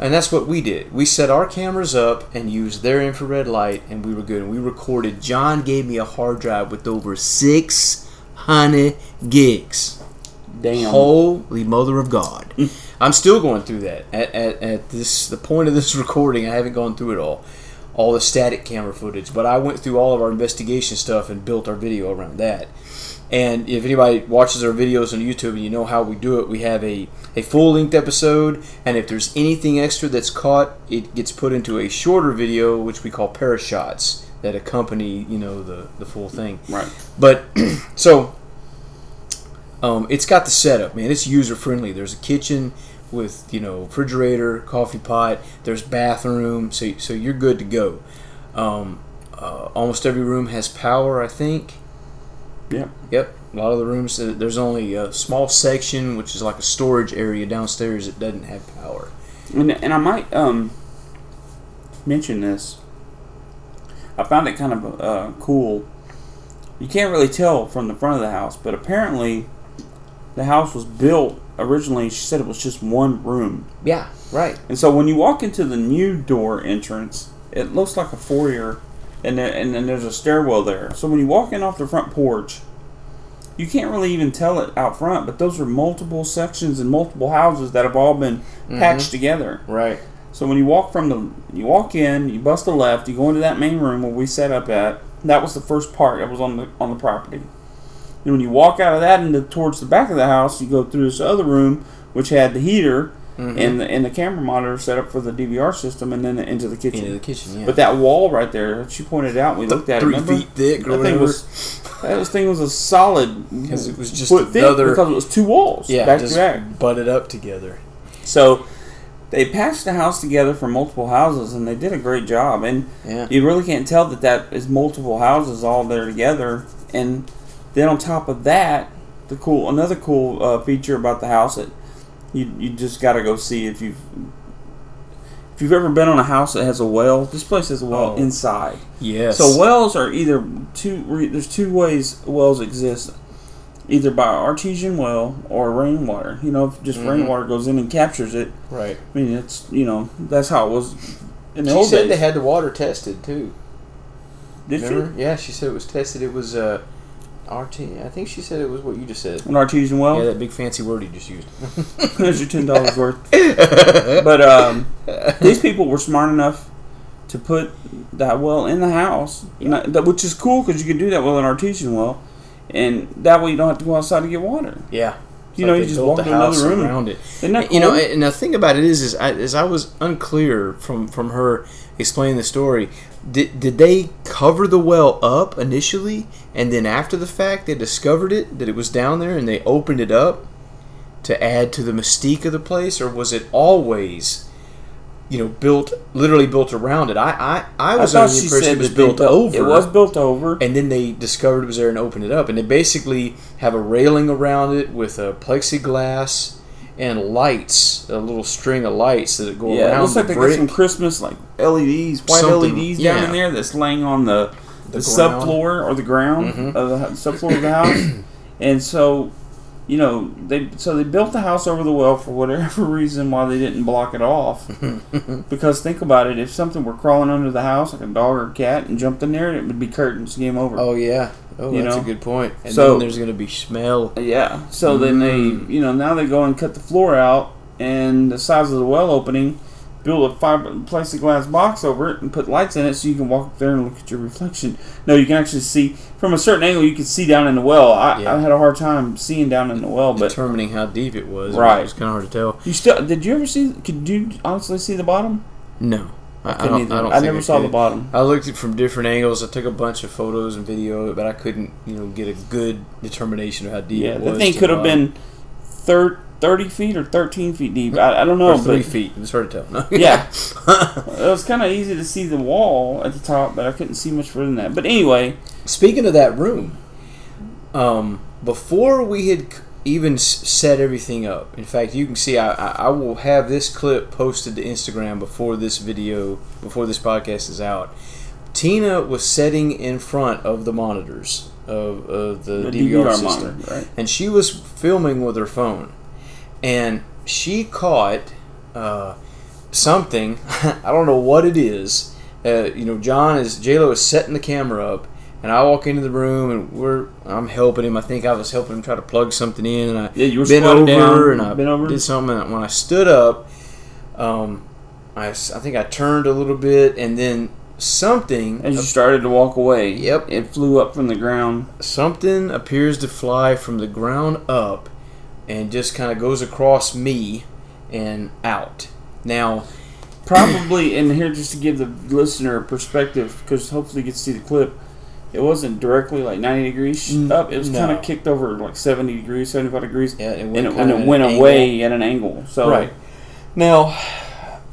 And that's what we did. We set our cameras up and used their infrared light, and we were good. And we recorded. John gave me a hard drive with over 600 gigs. Damn. Holy mother of God. [LAUGHS] I'm still going through that. At, at, at this the point of this [LAUGHS] recording, I haven't gone through it all. All the static camera footage. But I went through all of our investigation stuff and built our video around that. And if anybody watches our videos on YouTube and you know how we do it, we have a, a full length episode. And if there's anything extra that's caught, it gets put into a shorter video, which we call parashots, that accompany, you know, the, the full thing. Right. But [CLEARS THROAT] so Um, it's got the setup, man. It's user friendly. There's a kitchen with you know refrigerator, coffee pot. There's bathroom, so so you're good to go. Um, uh, almost every room has power, I think. Yeah. Yep. A lot of the rooms, uh, there's only a small section, which is like a storage area downstairs that doesn't have power. And, and I might um, mention this. I found it kind of uh, cool. You can't really tell from the front of the house, but apparently the house was built originally. She said it was just one room. Yeah, right. And so when you walk into the new door entrance, it looks like a foyer, and there, and then there's a stairwell there. So when you walk in off the front porch, you can't really even tell it out front, but those are multiple sections and multiple houses that have all been mm-hmm. patched together. Right. So when you walk from the, you walk in, you bust a left, you go into that main room where we set up at. That was the first part that was on the on the property. And when you walk out of that into towards the back of the house, you go through this other room which had the heater mm-hmm. and the and the camera monitor set up for the DVR system, and then into the kitchen. Into the kitchen, yeah. But that wall right there, that she pointed out, we looked at it. three remember? feet thick or That thing was that thing was a solid 'Cause it was just foot thick another- because it was two walls yeah, back to just back. butted up together. So they patched the house together for multiple houses, and they did a great job. And Yeah. you really can't tell that that is multiple houses all there together. And then on top of that, the cool another cool uh, feature about the house that you you just got to go see if you've if you've ever been on a house that has a well. This place has a well Oh. inside. Yes. So wells are either two. There's two ways wells exist, either by artesian well or rainwater. You know, if just Mhm. rainwater goes in and captures it. right. I mean, it's you know that's how it was in the She old said days. they had the water tested too. Did Remember? Yeah, she said it was tested. It was uh, RT. I think she said it was what you just said. she? An artesian well. yeah, that big fancy word you just used. [LAUGHS] There's your ten dollars worth. [LAUGHS] But um, these people were smart enough to put that well in the house, not- that- which is cool because you can do that with an artesian well, and that way you don't have to go outside to get water. Yeah. You Like know, you just built walk the into another house room. around it. Isn't that You know, and the thing about it is, is I, is I was unclear from from her explaining the story. Did did they cover the well up initially, and then after the fact they discovered it that it was down there, and they opened it up to add to the mystique of the place, or was it always? You know, built literally built around it. I I, I I was thought under the impression it was built built- over. It was built over. and then they discovered it was there and opened it up and they basically have a railing around it with a plexiglass and lights a little string of lights that go Yeah, it around looks like the they got brick. some Christmas like LEDs, white Something, LEDs down yeah. in there that's laying on the the, The subfloor or the ground Mhm. of the subfloor of the house, [CLEARS THROAT] and so you know they so they built the house over the well for whatever [LAUGHS] reason why they didn't block it off. [LAUGHS] because think about it, if something were crawling under the house like a dog or a cat and jumped in there, it would be curtains, game over. oh yeah oh You that's know? a good point. point and So- then there's going to be smell Yeah. So then they, Mm. you know, now they go and cut the floor out and the size of the well opening, build a fiber plexiglass box over it and put lights in it so you can walk up there and look at your reflection. No, you can actually see from a certain angle. You can see down in the well. I, Yeah. I had a hard time seeing down in the well, but determining how deep it was Right. it was kind of hard to tell you still did you ever see? Could you honestly see the bottom? no I, I don't. I, don't I never saw the bottom. I looked at it from different angles. I took a bunch of photos and video, but I couldn't, you know, get a good determination of how deep Yeah, it the thing could have been thir- 30 feet or 13 feet deep. I, I don't know. or three but- feet. It was hard to tell. No. [LAUGHS] Yeah. [LAUGHS] it was kind of easy to see the wall at the top, but I couldn't see much further than that. But anyway, Speaking of that room, um, before we had even set everything up, in fact, you can see I, I, will have this clip posted to Instagram before this video, before this podcast is out. Tina was sitting in front of the monitors of, of the, the DVR, DVR, system, monitor, right? and she was filming with her phone, and she caught uh, something. [LAUGHS] I don't know what it is. Uh, you know, John is J Lo is setting the camera up, and I walk into the room and we're I'm helping him. I think I was helping him try to plug something in, and I Yeah, you were bent over down, and I bent over. did something. And when I stood up, um, I, I think I turned a little bit, and then something As you started to walk away, Yep. it flew up from the ground. something appears to fly from the ground up and just kind of goes across me and out. Now, Probably, and here just to give the listener a perspective, because hopefully you get to see the clip. It wasn't directly like 90 degrees sh- up. It was no. kind of kicked over like 70 degrees, 75 degrees, Yeah, it and it, and it an went angle. away at an angle. So Right. Now,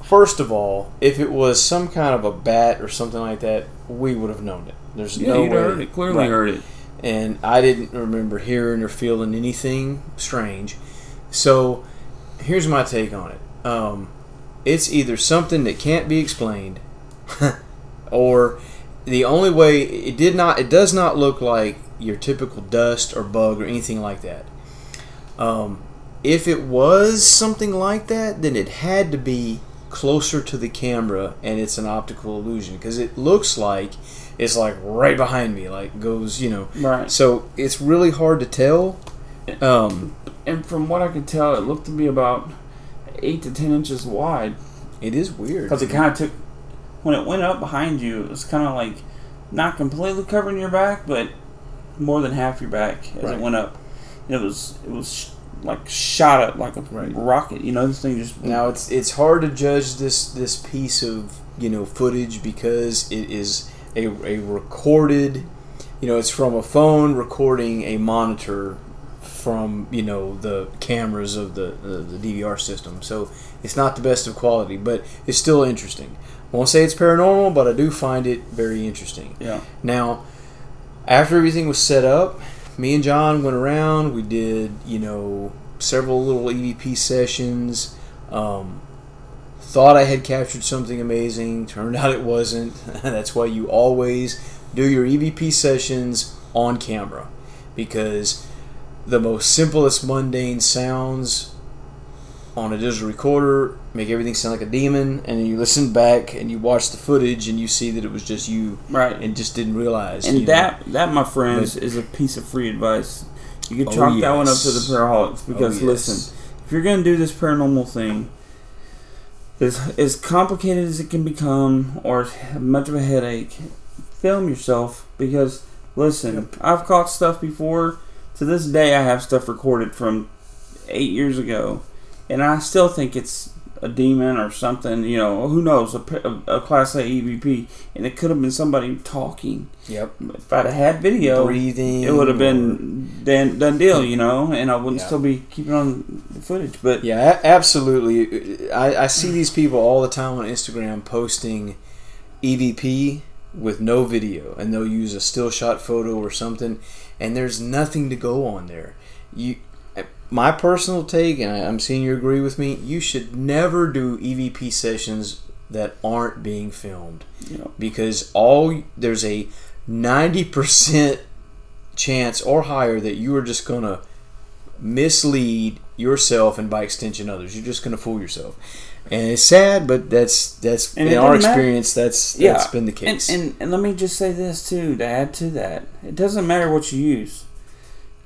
first of all, if it was some kind of a bat or something like that, we would have known it. There's yeah, no way. heard it. Clearly Right. heard it. and I didn't remember hearing or feeling anything strange. So here's my take on it. Um, it's either something that can't be explained, [LAUGHS] or the only way it did not. It does not look like your typical dust or bug or anything like that. Um, if it was something like that, then it had to be closer to the camera, and it's an optical illusion because it looks like it's like right behind me, like goes, you know. Right. So it's really hard to tell. Um, And from what I could tell, it looked to be about eight to ten inches wide it is weird. because it kind of took when it went up behind you. It was kind of like not completely covering your back, but more than half your back as Right. it went up. And it was it was sh- like shot up like a Right. rocket. You know, this thing just Now it's it's hard to judge this this piece of you know footage because it is a, a recorded, you know, it's from a phone recording a monitor from you know the cameras of the the, the DVR system. So it's not the best of quality, but it's still interesting. Won't say it's paranormal, but I do find it very interesting. yeah. Now, after everything was set up, me and John went around. We did, you know, several little EVP sessions. Um, thought I had captured something amazing. Turned [LAUGHS] out it wasn't. [LAUGHS] That's why you always do your EVP sessions on camera because the most simplest mundane sounds on a digital recorder make everything sound like a demon and then you listen back and you watch the footage and you see that it was just you Right. and just didn't realize And you know. that that my friends is a piece of free advice. You can Oh, chalk that one up to the yes. Paraholix because Oh, yes. listen, if you're gonna do this paranormal thing, as as complicated as it can become, or much of a headache, film yourself because listen, I've caught stuff before. To this day, I have stuff recorded from eight years ago, and I still think it's a demon or something. You know, who knows? A a class A EVP, and it could have been somebody talking. yep If I'd have had video, breathing it would have been done, done deal, you know, and I wouldn't Yeah. still be keeping on the footage. But Yeah, a- absolutely. I, I see these people all the time on Instagram posting EVP with no video, and they'll use a still shot photo or something, and there's nothing to go on there. You, my personal take, and I'm seeing you agree with me. You should never do EVP sessions that aren't being filmed. Because all there's a 90% chance or higher that you are just going to mislead yourself and by extension others. You're just going to fool yourself. And it's sad but that's that's And in our doesn't matter- experience that's yeah, that's been the case. And, and and let me just say this too to add to that, it doesn't matter what you use.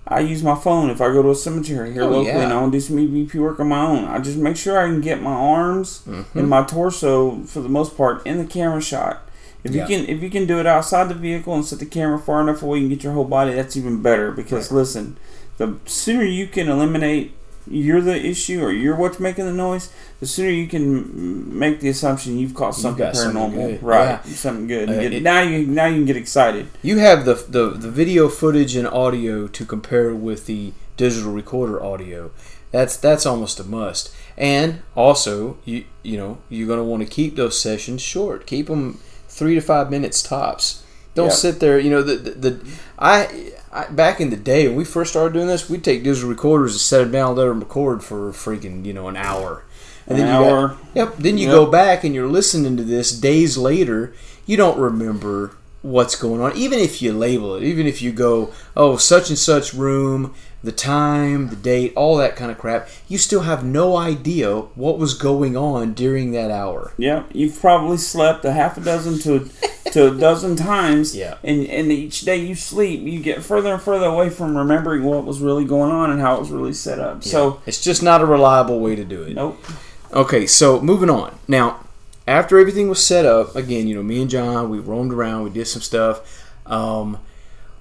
I use my phone if I go to a cemetery here Oh, locally yeah. and I want to do some EVP work on my own. I just make sure I can get my arms Mhm. and my torso for the most part in the camera shot. If Yeah. you can if you can do it outside the vehicle and set the camera far enough away you can get your whole body, that's even better because listen, the sooner you can eliminate you're the issue or you're what's making the noise, the sooner you can make the assumption you've caught something something paranormal. good. Right. Something good. Uh, get- it- now you now you can get excited. you have the, the the video footage and audio to compare with the digital recorder audio that's that's almost a must and also you you know you're going to want to keep those sessions short keep them three to five minutes tops don't Yeah. sit there you know the, the, the I, I back in the day when we first started doing this we'd take digital recorders and set them down let them record for freaking you know an hour and An then you got- hour. Yep. Then you Yep. go back and you're listening to this days later. You don't remember what's going on, even if you label it. Even if you go, oh, such and such room, the time, the date, all that kind of crap. You still have no idea what was going on during that hour. Yeah, you've probably slept a half a dozen to to a dozen times. Yeah. And and each day you sleep, you get further and further away from remembering what was really going on and how it was really set up. So it's just not a reliable way to do it. nope. Okay, so moving on. Now, after everything was set up, again, you know, me and John, we roamed around, we did some stuff. Um,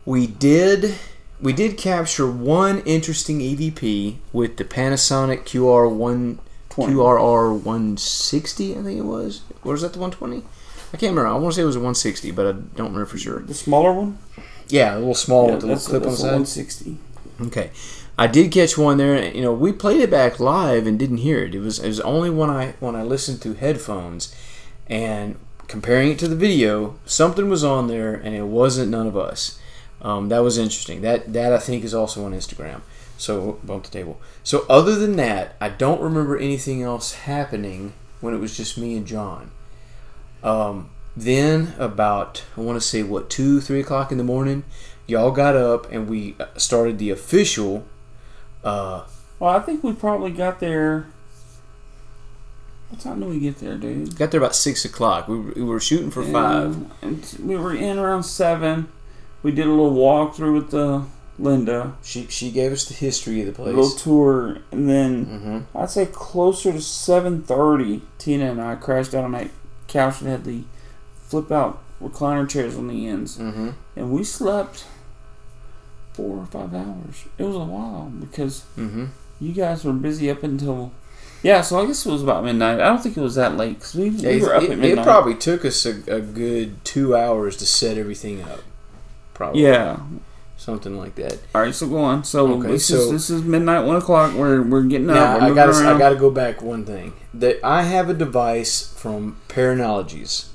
we did we did capture one interesting EVP with the Panasonic QR one 20. QRR one sixty, I think it was. Or that the one twenty? I can't remember. I want to say it was a 160, but I don't remember for sure. The smaller one. Yeah, a little small Yeah, with a little clip on the side. 160. Okay, I did catch one there. You know, we played it back live and didn't hear it. It was it was only when I when I listened through headphones and comparing it to the video, something was on there and it wasn't none of us. Um, that was interesting. That that I think is also on Instagram. So bump the table. So other than that, I don't remember anything else happening when it was just me and John. Um, then about I want to say what two three o'clock in the morning, y'all got up and we uh, started the official. Uh, Well, I think we probably got there. What time did we get there, dude? got there about six o'clock. We, were- we were shooting for five. And, and we were in around seven. We did a little walkthrough with the Linda, She she gave us the history of the a little tour, and then Mm-hmm. I'd say closer to seven thirty. Tina and I crashed out on that couch and had the flip out recliner chairs on the ends, Mm-hmm. and we slept four or five hours. It was a while because Mm-hmm. you guys were busy up until. Yeah, so I guess it was about midnight. I don't think it was that late because we, we were up it- at it probably took us a, a good two hours to set everything up. Probably. yeah. Something like that. All right, so go on. So Okay, this so- is this is midnight, one o'clock. We're we're getting up. Now we're I got I got to go back one thing. That I have a device from Paranologies.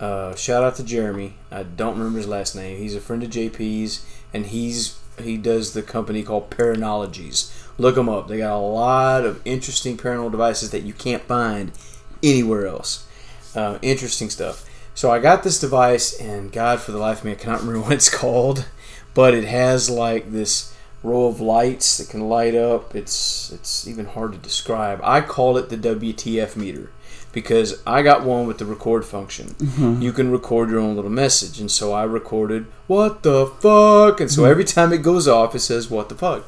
Uh, shout out to Jeremy. I don't remember his last name. He's a friend of JP's, and he's he does the company called Paranologies. Look them up. They got a lot of interesting paranormal devices that you can't find anywhere else. Uh, interesting stuff. So I got this device, and God, for the life of me, I cannot [LAUGHS] remember what it's called, but it has like this row of lights that can light up. It's it's even hard to describe. I call it the WTF meter because I got one with the record function. Mm-hmm. You can record your own little message, and so I recorded "What the fuck," and so mm-hmm. every time it goes off, it says "What the fuck,"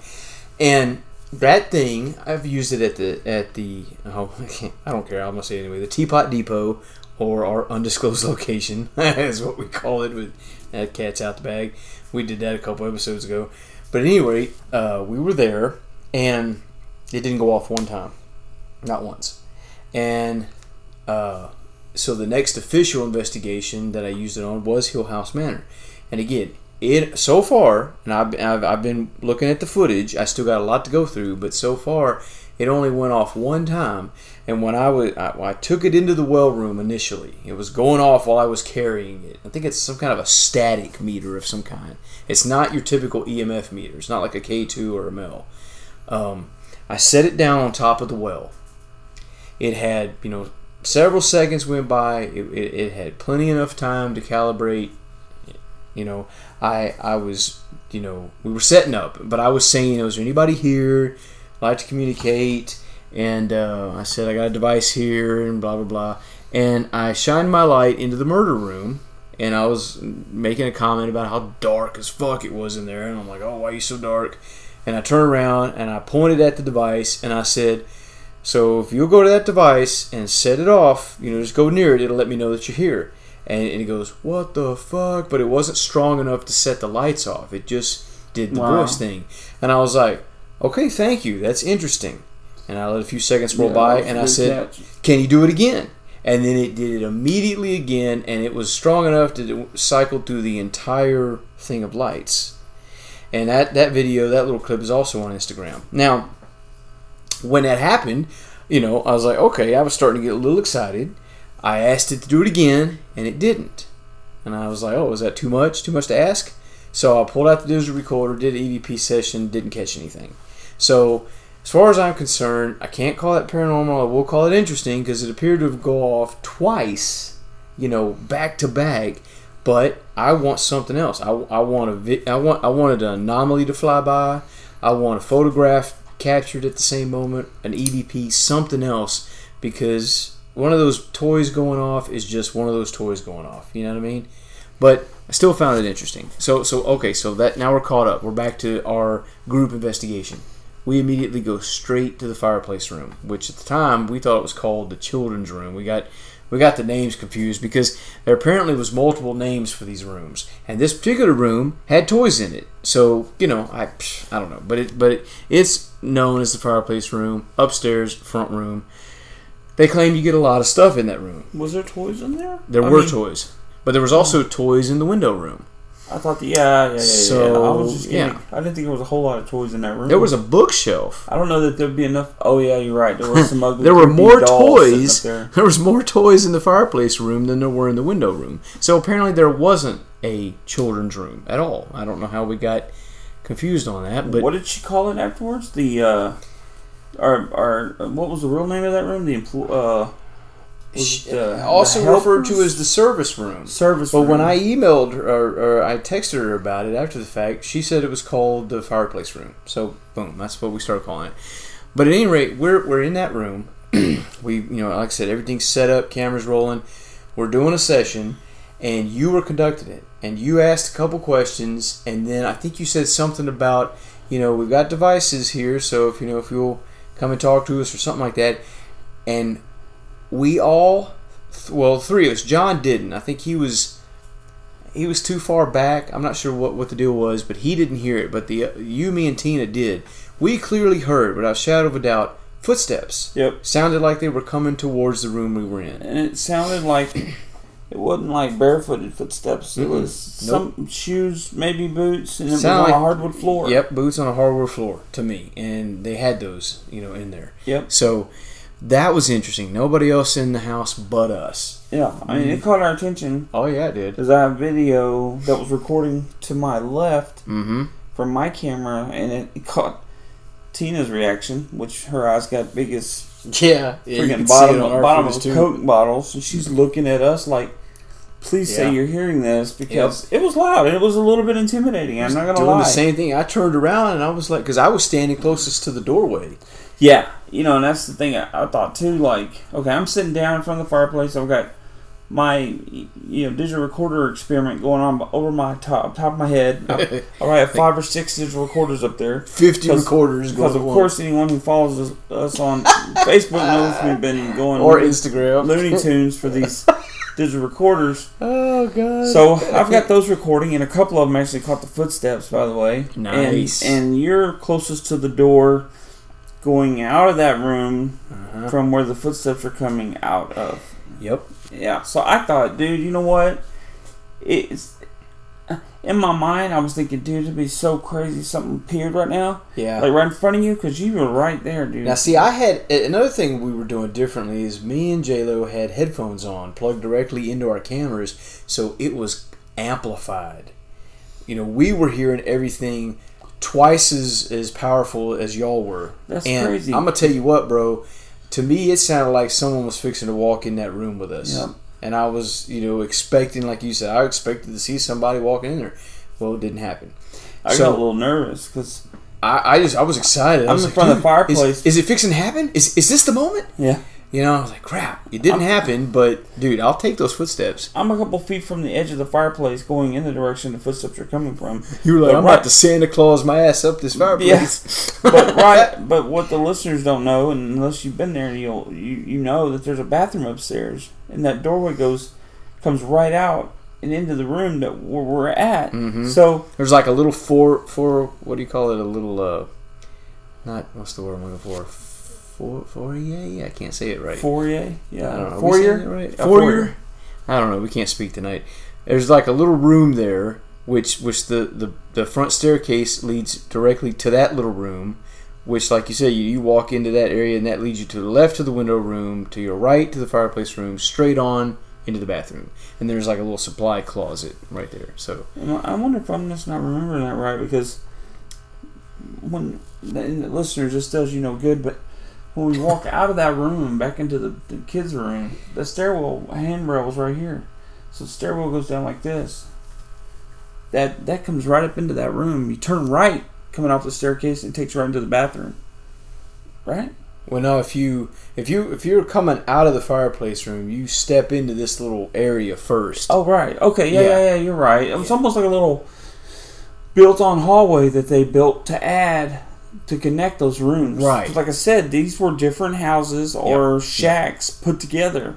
and that thing I've used it at the at the oh [LAUGHS] I, I don't care I'm gonna say it anyway the Teapot Depot or our undisclosed [LAUGHS] location [LAUGHS] is what we call it with that cat's out the bag. We did that a couple episodes ago, but anyway, uh, we were there and it didn't go off one time, not once, and uh, so the next official investigation that I used it on was Hill House Manor, and again. It so far, and I've, I've, I've been looking at the footage. I still got a lot to go through, but so far, it only went off one time. And when I was, I, I took it into the well room initially. It was going off while I was carrying it. I think it's some kind of a static meter of some kind. It's not your typical EMF meter. It's not like a K2 or a MEL. Um, I set it down on top of the well. It had, you know, several seconds went by. It, it, it had plenty enough time to calibrate. You know, I I was, you know, we were setting up, but I was saying, you know, is there anybody here like to communicate? And uh, I said I got a device here, and blah blah blah. And I shined my light into the murder room, and I was making a comment about how dark as fuck it was in there, and I'm like, oh, why are you so dark? And I turned around and I pointed at the device, and I said, so if you'll go to that device and set it off, you know, just go near it, it'll let me know that you're here. And, and he goes, what the fuck? But it wasn't strong enough to set the lights off. It just did the Wow. voice thing. And I was like, okay, thank you. That's interesting. And I let a few seconds roll Yeah, by, and I said, catch. can you do it again? And then it did it immediately again, and it was strong enough to cycle through the entire thing of lights. And that, that video, that little clip, is also on Instagram. Now, when that happened, you know, I was like, okay, I was starting to get a little excited. I asked it to do it again, and it didn't. And I was like, oh, is that too much? Too much to ask? So I pulled out the digital recorder, did an EVP session, didn't catch anything. So, as far as I'm concerned, I can't call it paranormal. I will call it interesting because it appeared to have gone off twice, you know, back to back. But I want something else. I, I want a vi- I want I wanted an anomaly to fly by. I want a photograph captured at the same moment, an EVP, something else, because one of those toys going off is just one of those toys going off. You know what I mean? But I still found it interesting. So so okay, so that now we're caught up. We're back to our group investigation. We immediately go straight to the fireplace room, which at the time we thought it was called the children's room. We got we got the names confused because there apparently was multiple names for these rooms, and this particular room had toys in it. So you know, I I don't know, but it but it, it's known as the fireplace room, upstairs front room. They claim you get a lot of stuff in that room. Was there toys in there? There I were mean, toys, but there was also toys in the window room. I thought, the, yeah, yeah, yeah, yeah. I was just getting, yeah. I didn't think there was a whole lot of toys in that room. There was a bookshelf. I don't know that there'd be enough. Oh yeah, you're right. There was [LAUGHS] some ugly. There were more toys. there. [LAUGHS] There was more toys in the fireplace room than there were in the window room. So apparently there wasn't a children's room at all. I don't know how we got confused on that, but what did she call it afterwards? The uh, our or what was the real name of that room? The empl- uh, was uh, also referred to as the service room. service. But when. I emailed her, or, or I texted her about it after the fact, she said it was called the fireplace room. So boom, that's what we started calling it. But at any rate, we're we're in that room. [CLEARS THROAT] we you know, like I said, everything's set up, cameras rolling. We're doing a session, and you were conducting it, and you asked a couple questions, and then I think you said something about you know we've got devices here, so if you know if you'll come and talk to us or something like that, and we all well three of us john didn't i think he was he was too far back i'm not sure what, what the deal was but he didn't hear it but the uh, you me and tina did we clearly heard without a shadow of a doubt footsteps Yep. sounded like they were coming towards the room we were in and it sounded like it wasn't like barefooted footsteps. It Mm-mm. was some shoes, maybe boots, and it was on a hardwood floor. yep boots on a hardwood floor to me and they had those you know in there Yep. so that was interesting nobody else in the house but us Yeah. I mean, it caught our attention oh yeah it did because I have video that was recording to my left mm-hmm from my camera, and it, caught Tina's reaction, which her eyes got big as [LAUGHS] yeah, yeah you freaking can bottom, it on our bottom of too. Coke bottles, and she's looking at us like, "Please say you're hearing this," because it was loud and it was a little bit intimidating. I'm not gonna doing lie. the same thing. I turned around and I was like, because I was standing closest to the doorway. Yeah, you know, and that's the thing I, I thought too. Like, okay, I'm sitting down in front of the fireplace. I've got my you know digital recorder experiment going on over my top top of my head. I, I have five or six digital recorders up there. Fifty 'Cause- recorders Because of on. course, anyone who follows us, us on Facebook knows we've been going or Instagram. Looney Tunes for these [LAUGHS] digital recorders. Oh god. So I've got those recording, and a couple of them actually caught the footsteps, by the way. Nice. And, and you're closest to the door, going out of that room Uh-huh. from where the footsteps are coming out of. Yep. Yeah. So I thought, dude, you know what? It's in my mind. I was thinking, dude, it'd be so crazy something appeared right now, Yeah. like right in front of you, because you were right there, dude. now see, I had another thing we were doing differently is me and J Lo had headphones on plugged directly into our cameras, so it was amplified. You know, we were hearing everything twice as as powerful as y'all were. That's and crazy. I'm gonna tell you what, bro. To me, it sounded like someone was fixing to walk in that room with us. And I was, you know, expecting, like you said, I expected to see somebody walking in there. Well, it didn't happen. I so- got a little nervous because I, I just, I was excited. I I'm was in like, front of the fireplace." Is, is it fixing to happen? Is, is this the moment? yeah, You know, I was like, crap, it didn't happen. But dude, I'll take those footsteps. I'm a couple feet from the edge of the fireplace, going in the direction the footsteps are coming from. You were like, But I'm right- about to Santa Claus my ass up this fireplace. Yes, [LAUGHS] but right. But what the listeners don't know, and unless you've been there, you'll you, you know that there's a bathroom upstairs, and that doorway goes comes right out and into the room that where we're at. Mhm. So There's like a little four, four. What do you call it? A little, uh, not what's the word I'm looking for? Four, foyer. I can't say it right. foyer, yeah, I don't know. Are we saying foyer, it right? A Foyer. I don't know. We can't speak tonight. There's like a little room there, which which the the, the front staircase leads directly to that little room. Which, like you said, you, you walk into that area and that leads you to the left to the window room, to your right to the fireplace room, straight on into the bathroom. And there's like a little supply closet right there. So I wonder if I'm just not remembering that right because when the, the listener just does you no good, but when we walk out of that room back into the, the kids' room, the stairwell handrail was right here, so the stairwell goes down like this. That that comes right up into that room. You turn right coming off the staircase and it takes you right into the bathroom. Right? Well, no, if you if you if you're coming out of the fireplace room, you step into this little area first. Oh right. Okay. Yeah. Yeah. Yeah. Yeah. You're right. It's was almost like a little built-on hallway that they built to add to connect those rooms. Right. Like I said, these were different houses or shacks put together.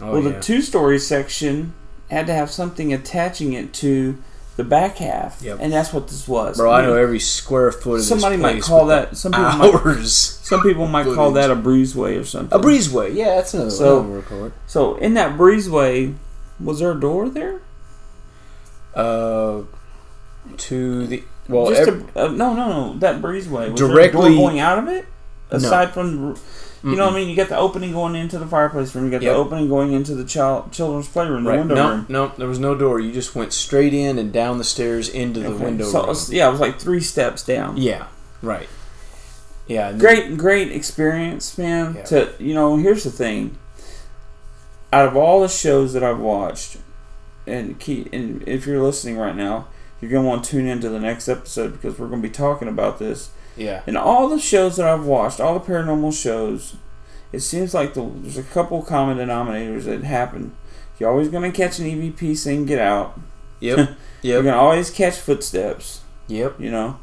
Oh, well, yeah. the two-story section had to have something attaching it to the back half, Yep. and that's what this was. Bro, I know every square foot of Somebody might call that- some people might- hours. Some people might [LAUGHS] call that a breezeway or something. A breezeway, yeah, that's another So- one. So in that breezeway, was there a door there? Uh, to the well, Just ev- a, uh, no, no, no. That breezeway was Directly- there a door going out of it. No. Aside from, you know, what I mean, you got the opening going into the fireplace room. You got Yep. the opening going into the child children's playroom, the window No, room. no, there was no door. You just went straight in and down the stairs into the window. So room. was- yeah, it was like three steps down. yeah, right. Yeah, Great, great experience, man. Yeah. To you know, here's the thing. Out of all the shows that I've watched, and key, and if you're listening right now, you're gonna want to tune into the next episode because we're gonna be talking about this. Yeah, In all the shows that I've watched, all the paranormal shows, it seems like the, there's a couple common denominators that happen. You're always gonna catch an EVP saying "Get out." [LAUGHS] yep, yep. You're gonna always catch footsteps. yep. You know.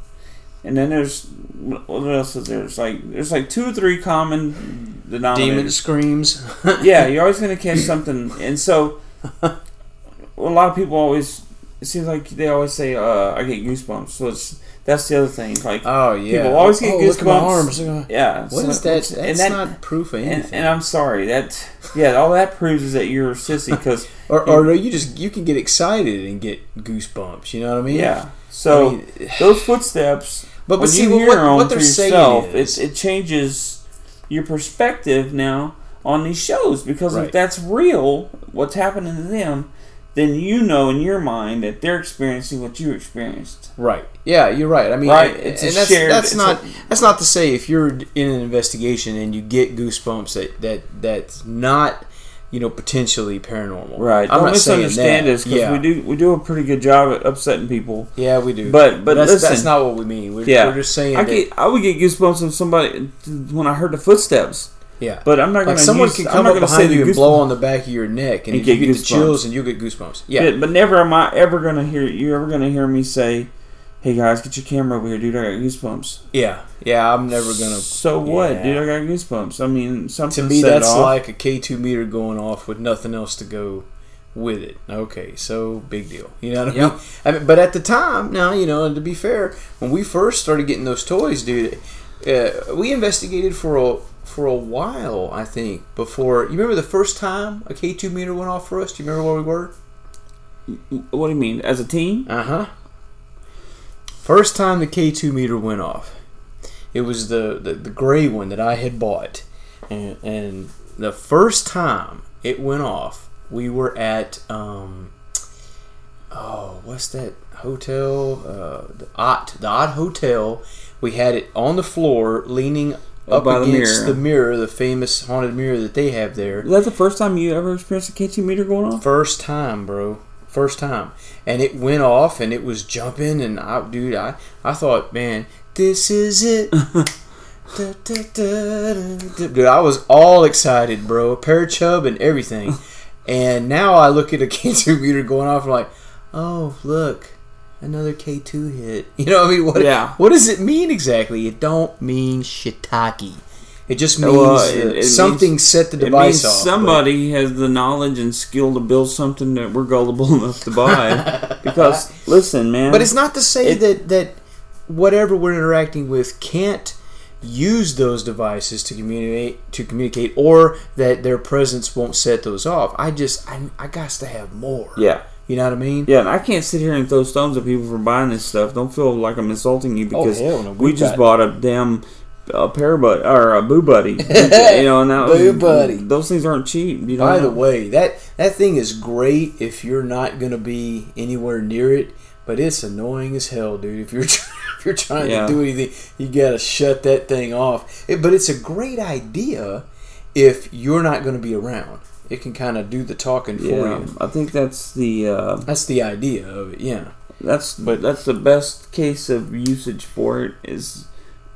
And then there's what else is there? There's like there's like two or three common denominators. Demon screams. yeah, [LAUGHS] you're always gonna catch something, and so [LAUGHS] a lot of people always. It seems like they always say, uh, "I get goosebumps." So it's that's the other thing. Like, Oh yeah. People always get oh, Look at my arms. yeah, What so is that? it's- That's and that, not proof of and, anything. and I'm sorry that yeah, all that proves is that you're a sissy because [LAUGHS] or, or no, you just you can get excited and get goosebumps. You know what I mean? yeah. So I mean, [SIGHS] those footsteps, But- but when see, you what- hear what- them what they're saying yourself, is- it, it changes your perspective now on these shows because Right. if that's real, what's happening to them, then you know in your mind that they're experiencing what you experienced. Right. Yeah, you're right. I mean, Right, and- it's a and that's, shared- that's not a- that's not to say if you're in an investigation and you get goosebumps that that that's not you know potentially paranormal. Right. I'm Don't not saying misunderstand that. us because yeah. we do we do a pretty good job at upsetting people. Yeah, we do. But but that's, listen, that's not what we mean. We're, Yeah. we're just saying I that. get I would get goosebumps if somebody when I heard the footsteps. Yeah. But I'm not going like to someone use, can I'm come not up gonna say behind you and blow on the back of your neck, and, And you get get the chills and you get goosebumps. Yeah, But, but never am I ever going to hear you ever going to hear me say, "Hey guys, get your camera over here, dude. I got goosebumps." yeah, yeah. I'm never gonna. So what, dude? I got goosebumps. I mean, something. To me, that's off. like a K2 meter going off with nothing else to go with it. Okay, so big deal. You know what I mean? Yep. I mean? But at the time, now, you know, and to be fair, when we first started getting those toys, dude, uh, we investigated for a for a while, I think, before. You remember the first time a K2 meter went off for us? Do you remember where we were? What do you mean? As a team? Uh huh. First time the K2 meter went off, it was the, the, the gray one that I had bought. And, and the first time it went off, we were at, um, oh, what's that hotel? Uh, the Ott, the Ott Hotel. We had it on the floor, leaning up by the against mirror. the mirror, the famous haunted mirror that they have there. That's the first time you ever experienced a K2 meter going off? First time, bro. First time. And it went off and it was jumping and I dude, I, I thought, man, this is it. [LAUGHS] Da, da, da. Dude, I was all excited, bro. Parachub and everything. [LAUGHS] and now I look at a [LAUGHS] K2 meter going off and I'm like, oh, look, another K2 hit. [LAUGHS] You know what I mean? What, Yeah. what does it mean exactly? It don't mean shiitake. It just means Well, it- it uh, something means- set the device off. but- somebody has the knowledge and skill to build something that we're gullible [LAUGHS] enough to buy. [LAUGHS] because listen, man. But it's not to say It- that that whatever we're interacting with can't use those devices to communicate to communicate or that their presence won't set those off. I just I, I got to have more. yeah. You know what I mean? Yeah, and I can't sit here and throw stones at people for buying this stuff. Don't feel like I'm insulting you because Oh, no. we We just bought a damn uh, pair buddy or a boo buddy. [LAUGHS] you know, and that was- Boo Buddy. Those things aren't cheap. You know? By the way, that that thing is great if you're not going to be anywhere near it, but it's annoying as hell, dude. If you're [LAUGHS] if you're trying Yeah. to do anything, you got to shut that thing off. It, but it's a great idea if you're not going to be around. It can kind of do the talking for yeah, you. I think that's the uh, That's the idea of it, yeah. that's but that's the best case of usage for it is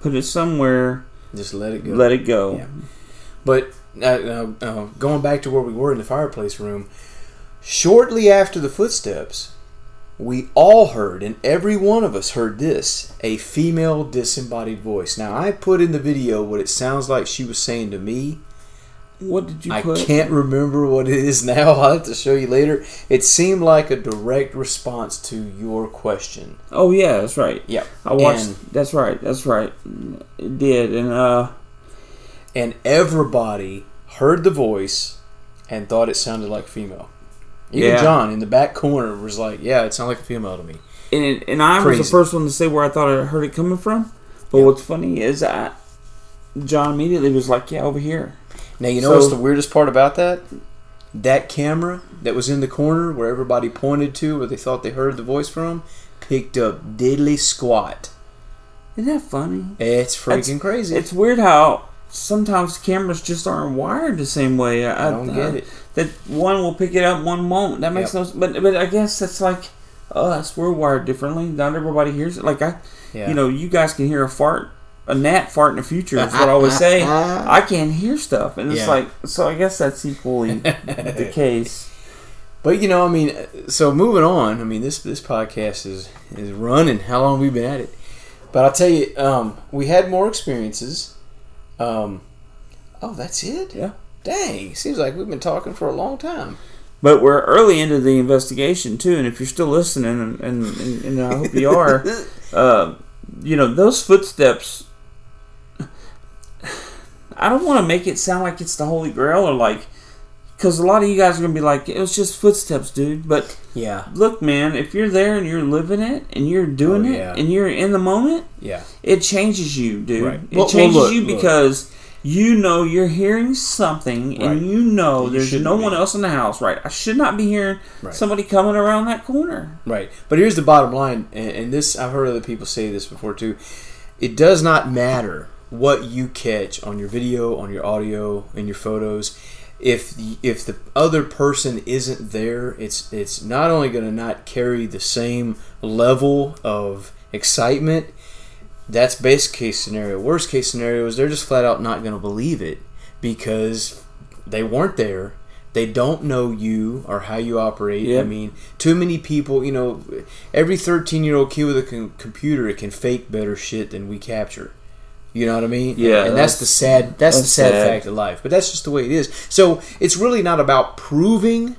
put it somewhere, Just let it go. let it go. Yeah. But uh, uh, uh, going back to where we were in the fireplace room, shortly after the footsteps, we all heard, and every one of us heard this a female disembodied voice. Now, I put in the video what it sounds like she was saying to me. What did you I put? can't remember what it is now. [LAUGHS] I'll have to show you later. It seemed like a direct response to your question. Oh yeah, that's right. Yeah, I watched. And, that's right. That's right. It did, and uh, and everybody heard the voice and thought it sounded like female. Even Yeah. John in the back corner was like, "Yeah, it sounded like a female to me." and and I was the first one to say where I thought I heard it coming from. But what's funny is I, John immediately was like, "Yeah, over here." Now you know So- what's the weirdest part about that? That camera that was in the corner where everybody pointed to, where they thought they heard the voice from, picked up diddly squat. Isn't that funny? It's freaking That's- crazy. It's weird how sometimes cameras just aren't wired the same way. I, I don't get it. That one will pick it up, one won't. That makes no. But but I guess that's like us. We're wired differently. Not everybody hears it. Like I, Yeah. you know, you guys can hear a fart, a gnat fart in the future. Is what I always say. I can't hear stuff, and it's Yeah. like so. I guess that's equally [LAUGHS] the case. But you know, I mean, so moving on. I mean, this this podcast is is running. How long have we been at it? But I'll tell you, um, we had more experiences. Um, oh, that's it. Yeah. Dang, seems like we've been talking for a long time. But we're early into the investigation too, and if you're still listening, and and, and, and I hope you are, [LAUGHS] uh, you know those footsteps. I don't want to make it sound like it's the Holy Grail or like, because a lot of you guys are gonna be like, it was just footsteps, dude. But Yeah, look, man, if you're there and you're living it and you're doing Oh, it and you're in the moment, yeah, it changes you, dude. Right. It Well- well, changes look, you look. because you know you're hearing something, Right. and you know You there's no be. one else in the house. Right? I should not be hearing Right. somebody coming around that corner. right. But here's the bottom line, and, and this I've heard other people say this before too. It does not matter what you catch on your video, on your audio, in your photos. If the, if the other person isn't there, it's it's not only going to not carry the same level of excitement. That's best case scenario. Worst case scenario is they're just flat out not going to believe it because they weren't there. They don't know you or how you operate. I mean, too many people. You know, every thirteen-year-old kid with a com- computer can fake better shit than we capture. You know what I mean? Yeah, and that's, that's- the sad. That's, the sad, sad. fact of life. But that's just the way it is. So it's really not about proving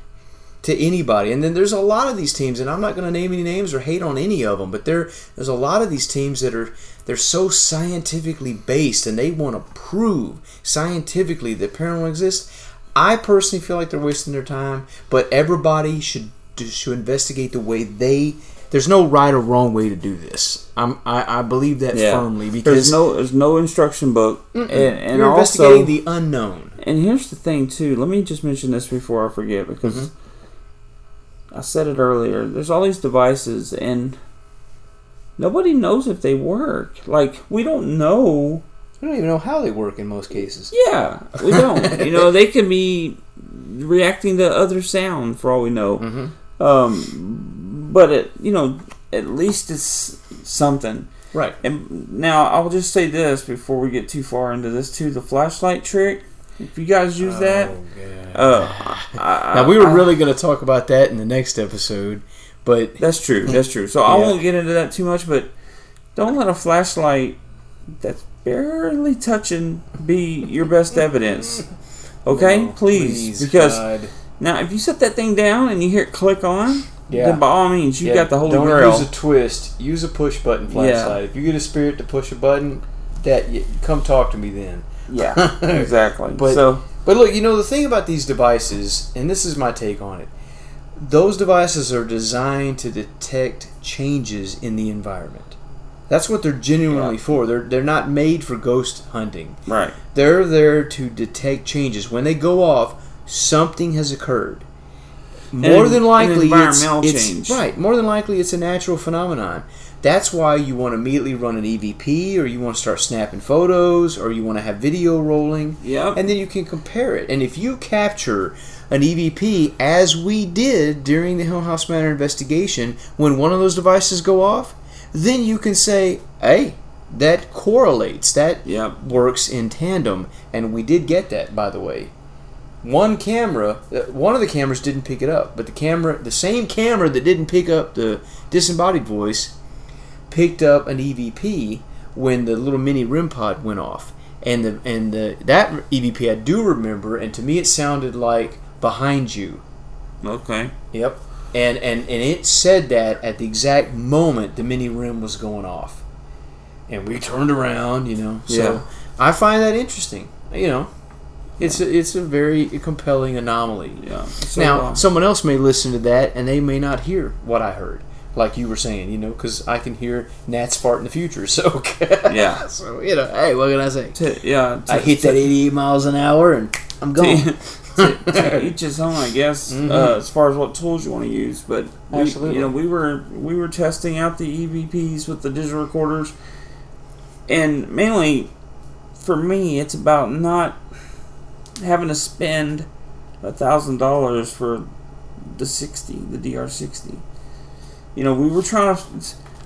to anybody. And then there's a lot of these teams, and I'm not going to name any names or hate on any of them, but there there's a lot of these teams that are they're so scientifically based, and they want to prove scientifically that paranormal exists. I personally feel like they're wasting their time, but everybody should should investigate the way they. There's no right or wrong way to do this. I'm, I, I believe that Yeah. firmly There's because no there's no instruction book, and, and you're also investigating the unknown. and here's the thing too. Let me just mention this before I forget because Mm-hmm. I said it earlier. There's all these devices and nobody knows if they work. Like we don't know. We don't even know how they work in most cases. Yeah, we don't. you know, they can be reacting to other sound for all we know. Mm-hmm. Um, but it, you know, at least it's something. Right. And now I'll just say this before we get too far into this too: the flashlight trick. If you guys use that, uh, [LAUGHS] I, Now we were I- really going to talk about that in the next episode, but That's true. [LAUGHS] That's true. So I won't get into that too much, but don't let a flashlight that's barely touching be your best evidence. Okay, No, please, because God. now if you set that thing down and you hear it click on, Yeah. then by all means you Yeah, got the holy don't grail. use a twist. Use a push button flashlight. If you get a spirit to push a button, that y- come talk to me then. yeah, [LAUGHS] exactly. But- so But look, you know the thing about these devices, and this is my take on it. Those devices are designed to detect changes in the environment. That's what they're genuinely Yeah. for. They're they're not made for ghost hunting. right, They're there to detect changes. When they go off, something has occurred. More an- than an likely, it's, environmental it's- change. right. More than likely, it's a natural phenomenon. That's why you want to immediately run an EVP, or you want to start snapping photos, or you want to have video rolling, Yep. and then you can compare it. And if you capture an EVP, as we did during the Hill House Manor investigation, when one of those devices go off, then you can say, "Hey, that correlates. That Yep. works in tandem." And we did get that, by the way. One camera, uh, one of the cameras didn't pick it up, but the camera, the same camera that didn't pick up the disembodied voice, picked up an EVP when the little mini REM pod went off. and the and the that EVP I do remember, and to me it sounded like behind you. Okay. Yep. And and and it said that at the exact moment the mini REM was going off, and we turned around. You know. So Yeah. I find that interesting. You know. It's a, it's a very compelling anomaly. Yeah. So, now, uh, someone else may listen to that and they may not hear what I heard, like you were saying, you know, because I can hear gnats fart in the future. [LAUGHS] So, Yeah. [LAUGHS] so you know, hey, what can I say? to, yeah. To, I hit that 88 miles an hour and I'm gone. [LAUGHS] to, to each his own, I guess, uh, as far as what tools you want to use. But we, Mm-hmm. Absolutely. you know, we were we were testing out the EVPs with the digital recorders, and mainly for me, it's about not having to spend a thousand dollars for the sixty, the DR sixty. You know, we were trying to.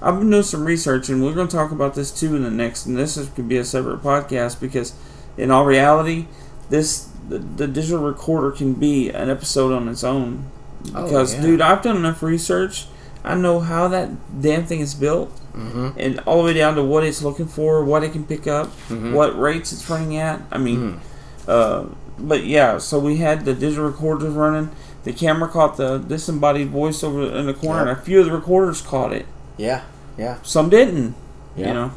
I've been doing some research, and we're going to talk about this too in the next. And this is, could be a separate podcast because, in all reality, this the, the digital recorder can be an episode on its own. Oh, Because, yeah. dude, I've done enough research. I know how that damn thing is built, hmm and all the way down to what it's looking for, what it can pick up, Mhm. what rates it's running at. I mean, Mm. Uh, but yeah, so we had the digital recorders running. The camera caught the disembodied voice over in the corner, and a few of the recorders caught it. Yeah, yeah. Some didn't. Yeah. You know.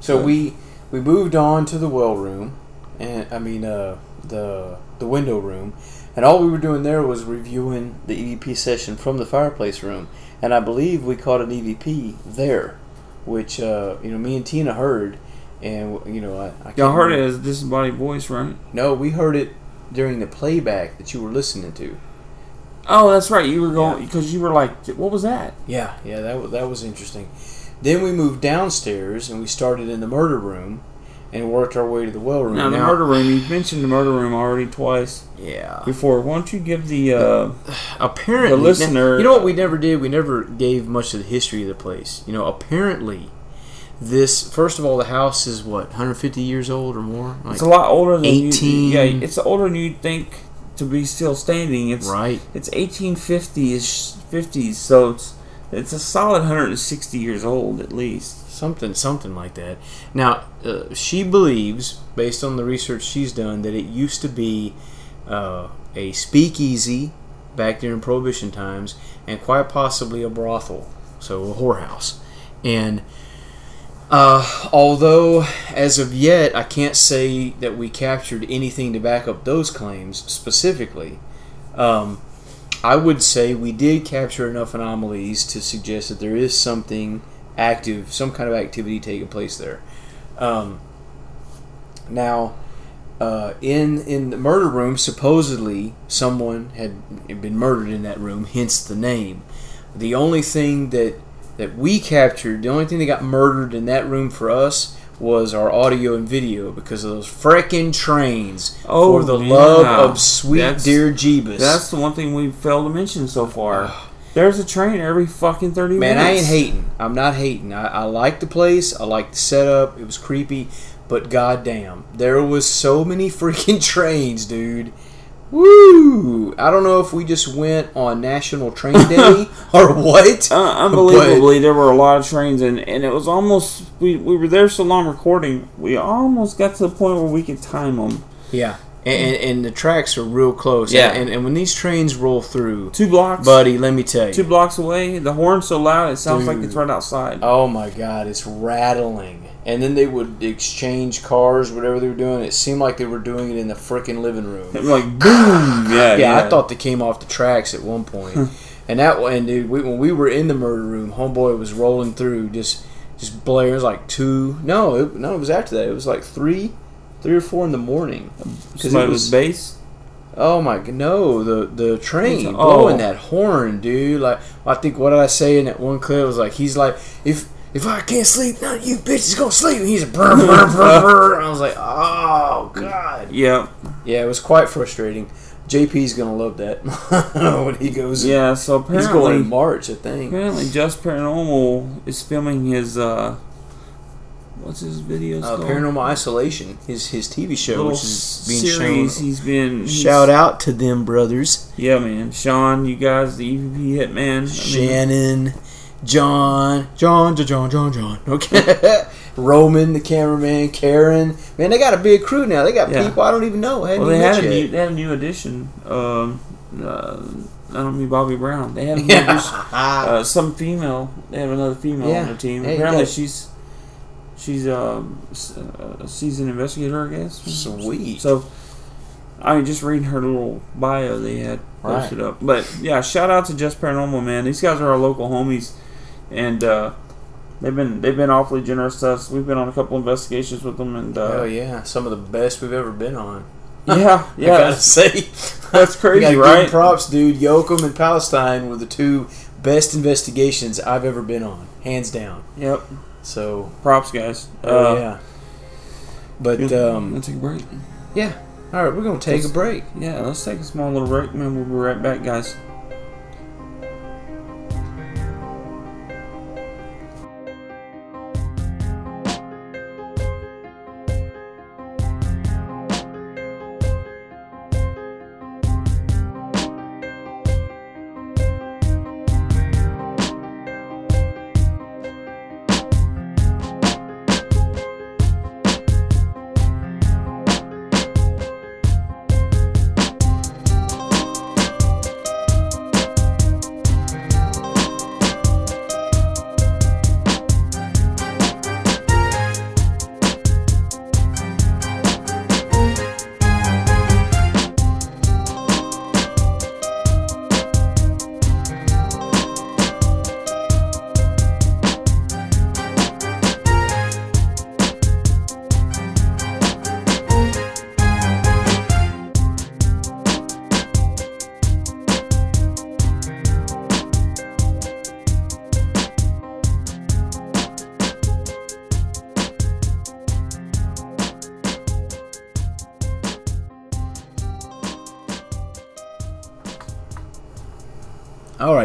So we we moved on to the well room, and I mean uh, the the window room, and all we were doing there was reviewing the EVP session from the fireplace room, and I believe we caught an EVP there, which uh, you know me and Tina heard, and you know I, I Y'all heard it remember- as disembodied voice, right? No, we heard it during the playback that you were listening to. Oh, that's right. You were going Yeah. because you were like, "What was that?" Yeah, yeah, that wa- that was interesting. Then we moved downstairs and we started in the murder room, and worked our way to the well room. Now, the murder room. You've mentioned the murder room already twice Yeah. before. Why don't you give the? Uh, [SIGHS] apparently, The listener- You know what we never did? We never gave much of the history of the place. You know, apparently, this first of all, the house is what 150 years old or more. Like, it's a lot older than 18. You, yeah, it's older than you'd think to be still standing. It's right. It's 1850s, 50s, so it's it's a solid 160 years old at least. Something, something like that. Now, uh, she believes, based on the research she's done, that it used to be uh, a speakeasy back during Prohibition times, and quite possibly a brothel, so a whorehouse. And uh, although, as of yet, I can't say that we captured anything to back up those claims specifically. Um, I would say we did capture enough anomalies to suggest that there is something active, some kind of activity taking place there. Um, now, uh, in in the murder room, supposedly someone had been murdered in that room, hence the name. The only thing that that we captured, the only thing that got murdered in that room for us was our audio and video because of those frickin' trains Oh, for the yeah. love of sweet That's- dear Jeebus. That's the one thing we failed to mention so far. There's a train every fucking 30 Man, minutes. Man, I ain't hating. I'm not hating. I, I like the place. I like the setup. It was creepy, but goddamn, there was so many [LAUGHS] freaking trains, dude. Woo! I don't know if we just went on National Train [LAUGHS] Day or what. Uh, unbelievably, there were a lot of trains, and, and it was almost we, we were there so long recording, we almost got to the point where we could time them. Yeah, and, and, and the tracks are real close. Yeah. and, and when these trains roll through, Two blocks, buddy, let me tell you, two blocks away. The horn's so loud, it sounds like it's right outside. Oh my god, it's rattling. And then they would exchange cars, whatever they were doing. It seemed like they were doing it in the freaking living room. like boom, [LAUGHS] yeah, Yeah, I thought they came off the tracks at one point. and that and dude, we, when we were in the murder room, homeboy was rolling through, just just blaring. It was like two. No, it, no, it was after that. It was like three, three or four in the morning. because it was bass. Oh my god, no! The the train Oh. blowing that horn, dude. Like I think what did I say in that one clip was like he's like if if I can't sleep, none of you bitches gonna sleep. And he's a brr, brr, brr, [LAUGHS] brr. I was like, oh god. Yeah, Yeah, it was quite frustrating. JP's gonna love that [LAUGHS] when he goes. yeah. So he's going apparently, in March, I think. apparently, Just Paranormal is filming his uh, what's his videos Uh, called? Paranormal Isolation, his his TV show, Little which is being series. shown. He's been he's- Shout out to them brothers, Yeah, man. Sean, you guys, the EVP hitman. I mean, Shannon, John, John, John, John, John. Okay. [LAUGHS] Roman, the cameraman, Karen. Man, they got a big crew now. They got Yeah. people I don't even know. Well, they had a new, they had a new addition. Um, uh, I don't mean Bobby Brown. They had [LAUGHS] addition. Uh, some female. They have another female Yeah. on their team. Hey, Apparently, she's she's a, s- a seasoned investigator, I guess. Sweet. So, I mean, just reading her little bio they had posted up. But yeah, shout out to Just Paranormal, man. These guys are our local homies, and uh, they've been they've been awfully generous to us. We've been on a couple investigations with them, and uh, oh yeah, some of the best we've ever been on. yeah, [LAUGHS] yeah. I gotta say, that's crazy, right? props, dude. Yoakum and Palestine were the two best investigations I've ever been on, hands down. Yep, So, props, guys. oh Uh, yeah. But um, let's take a break. yeah. All right, we're gonna take a Let's- break. Yeah, let's take a small little break, man. We'll be right back, guys.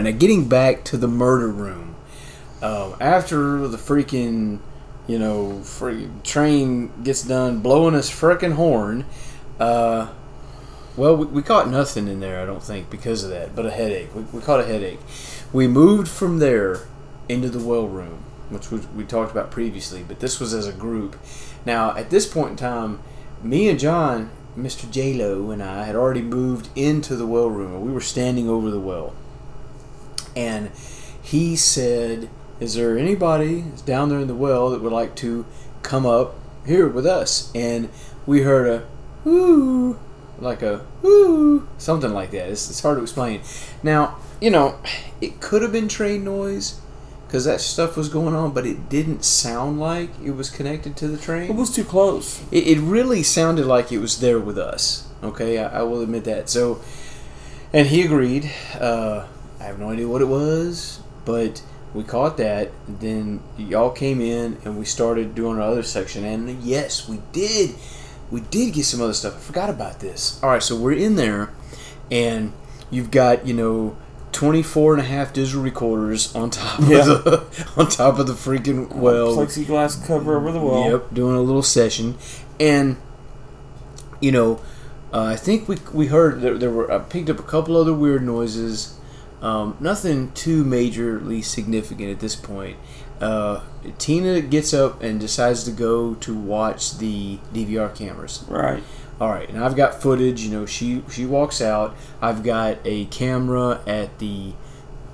Now getting back to the murder room. Um, after the freaking, you know, freaking train gets done blowing his freaking horn, uh, well, we, we caught nothing in there, I don't think, because of that, but a headache. We, we caught a headache. We moved from there into the well room, which we, we talked about previously, but this was as a group. Now, at this point in time, me and John, Mr. J-Lo, and I had already moved into the well room, and we were standing over the well and he said, "Is there anybody down there in the well that would like to come up here with us?" And we heard a whoo, like a whoo, something like that. It's, it's hard to explain. Now, you know, it could have been train noise because that stuff was going on, but it didn't sound like it was connected to the train. It was too close. It, it really sounded like it was there with us. Okay, I, I will admit that. So, and he agreed. Uh, I have no idea what it was, but we caught that. Then y'all came in and we started doing our other section. And yes, we did. We did get some other stuff. I forgot about this. All right, so we're in there, and you've got you know. 24 and a half digital recorders on top Yeah. of the [LAUGHS] on top of the freaking well plexiglass cover over the wall. Yep, doing a little session, and you know, uh, I think we we heard there, there were I picked up a couple other weird noises. Um, nothing too majorly significant at this point. Uh, Tina gets up and decides to go to watch the DVR cameras. Right. All right, and I've got footage. You know, she she walks out. I've got a camera at the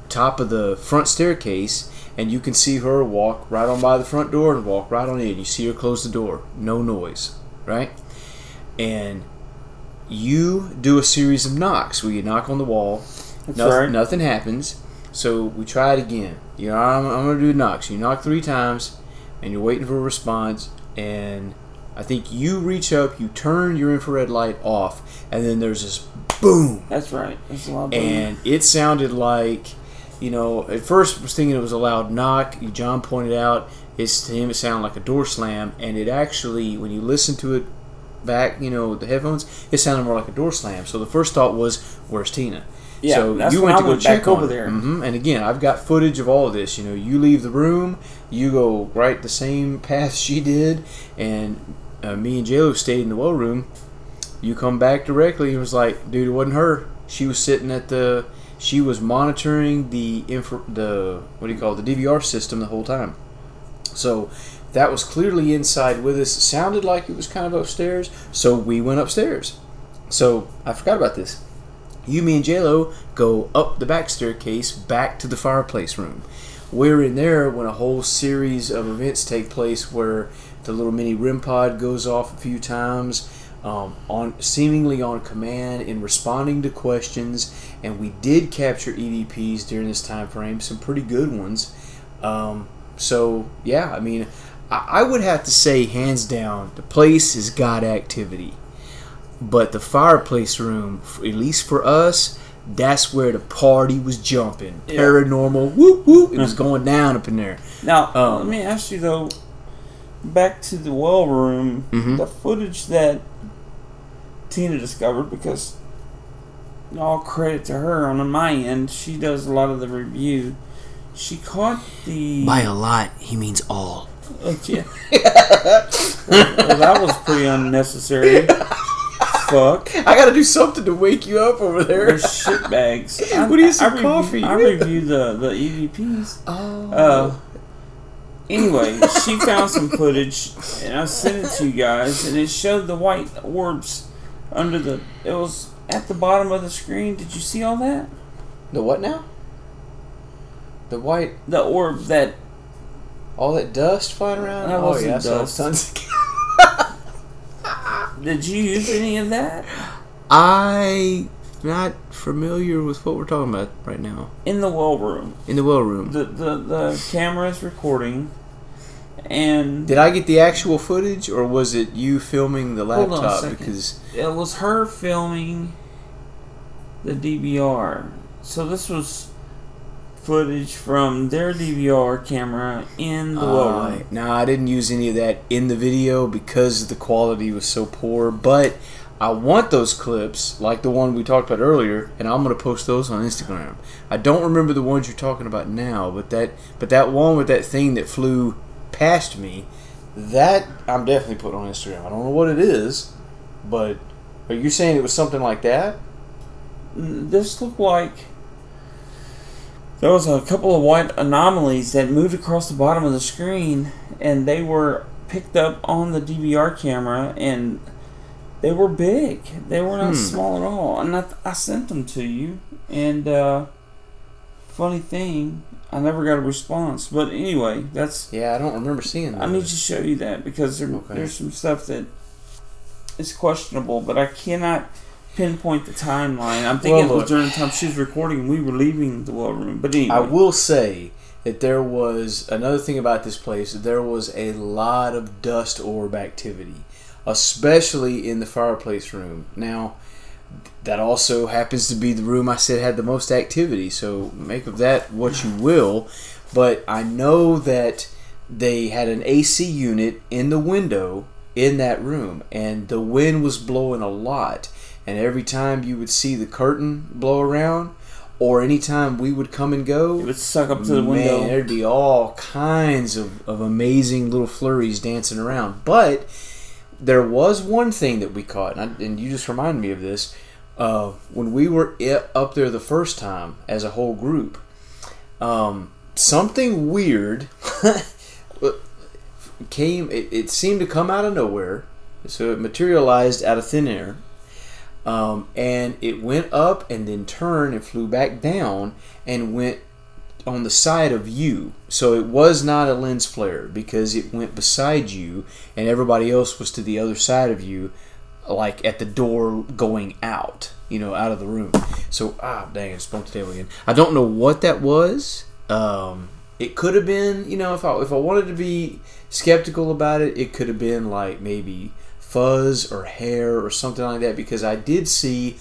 top of the front staircase, and you can see her walk right on by the front door and walk right on in. You see her close the door, no noise, right? And you do a series of knocks where you knock on the wall. That's nothing, right. nothing happens. So we try it again. You know, I'm, I'm going to do knocks. You knock three times, and you're waiting for a response. And I think you reach up, you turn your infrared light off, and then there's this boom. That's right. That's a lot. Of And it sounded like, you know, at first I was thinking it was a loud knock. John pointed out it's to him it sounded like a door slam, and it actually, when you listen to it back, you know, the headphones, it sounded more like a door slam. So the first thought was, "Where's Tina?" Yeah, so that's you went to go check back over her. there. hmm And again, I've got footage of all of this. You know, you leave the room, you go right the same [LAUGHS] path she did, and uh, me and JLo stayed in the well room. You come back directly. and was like, dude, it wasn't her. She was sitting at the. She was monitoring the infra, the what do you call it, the DVR system the whole time. So that was clearly inside with us. It sounded like it was kind of upstairs, so we went upstairs. So I forgot about this. You, me, and JLo go up the back staircase back to the fireplace room. We're in there when a whole series of events take place where the little mini REM pod goes off a few times, um, on seemingly on command in responding to questions, and we did capture EVPs during this time frame, some pretty good ones. Um, so yeah, I mean, I, I would have to say hands down, the place has got activity, but the fireplace room, at least for us. That's where the party was jumping. Yeah. Paranormal, whoop whoop. It was going down up in there. Now, Um, let me ask you though. Back to the well room, Mhm. the footage that Tina discovered, because all credit to her on my end, she does a lot of the review. She caught the. By a lot, he means all. Okay. [LAUGHS] well, that was pretty unnecessary. [LAUGHS] Fuck. I gotta do something to wake you up over there. They're shit bags. I, [LAUGHS] What is some I review- coffee? I review the the EVPs. Oh. Uh, anyway, she found some footage, and I sent it to you guys, and it showed the white orbs under the. It was at the bottom of the screen. Did you see all that? the what now? The white, The orb that. all that dust flying around. That oh wasn't yeah, I saw dust. tons. [LAUGHS] Did you use any of that I not familiar with what we're talking about right now in the well room? in the well room. The the the camera is recording, and Did I get the actual footage, or was it you filming the Hold on a laptop? Because it was her filming the DVR. So this was footage from their DVR camera in the Uh, room. no, I didn't use any of that in the video because the quality was so poor. But I want those clips, like the one we talked about earlier, and I'm gonna post those on Instagram. I don't remember the ones you're talking about now, but that but that one with that thing that flew past me, that I'm definitely putting on Instagram. I don't know what it is, but are you saying it was something like that? This looked like there was a couple of white anomalies that moved across the bottom of the screen, and they were picked up on the DVR camera, and they were big. They were not Hmm. small at all. And I, I sent them to you, and uh, funny thing, I never got a response. But anyway, that's Yeah, I don't remember seeing that. I need to show you that because there, Okay. there's some stuff that is questionable, but I cannot pinpoint the timeline. I'm thinking Well, it was during the time she was recording and we were leaving the well room. But anyway, I will say that there was another thing about this place. There was a lot of dust orb activity, especially in the fireplace room. Now, that also happens to be the room I said had the most activity. So make of that what you will. But I know that they had an AC unit in the window in that room, and the wind was blowing a lot. And every time you would see the curtain blow around, or anytime we would come and go, it would suck up to the Man, window. there'd be all kinds of, of amazing little flurries dancing around. But there was one thing that we caught, and, I, and you just reminded me of this. Uh, when we were up there the first time as a whole group, um, something weird [LAUGHS] came. It, it seemed to come out of nowhere, so it materialized out of thin air. Um, and it went up and then turned and flew back down and went on the side of you. So it was not a lens flare because it went beside you and everybody else was to the other side of you, like at the door going out, you know, out of the room. So, ah, dang, I bumped the table again. I don't know what that was. Um, it could have been, you know, if I, if I wanted to be skeptical about it, it could have been like maybe fuzz or hair or something like that because I did see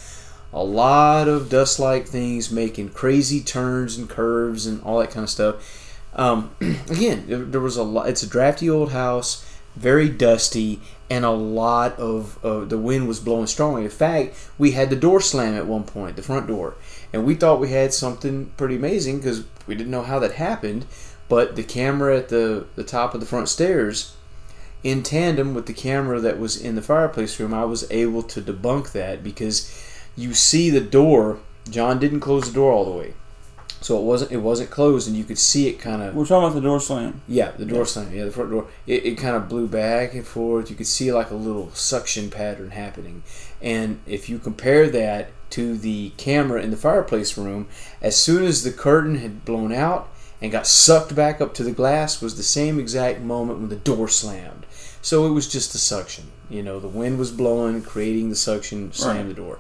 a lot of dust like things making crazy turns and curves and all that kind of stuff. Um, [CLEARS THROAT] again, there- was a lot. It's a drafty old house, very dusty, and a lot of uh, the wind was blowing strongly. In fact, we had the door slam at one point, the front door, and we thought we had something pretty amazing because we didn't know how that happened. But the camera at the the top of the front stairs in tandem with the camera that was in the fireplace room, I was able to debunk that because you see the door. John didn't close the door all the way. So it wasn't it wasn't closed, and you could see it kind of We're talking about the door slam. yeah the door slam yeah the front door it, it kind of blew back and forth. You could see like a little suction pattern happening, and if you compare that to the camera in the fireplace room, as soon as the curtain had blown out and got sucked back up to the glass, was the same exact moment when the door slammed. So it was just the suction. You know, the wind was blowing, creating the suction, slammed Right. the door.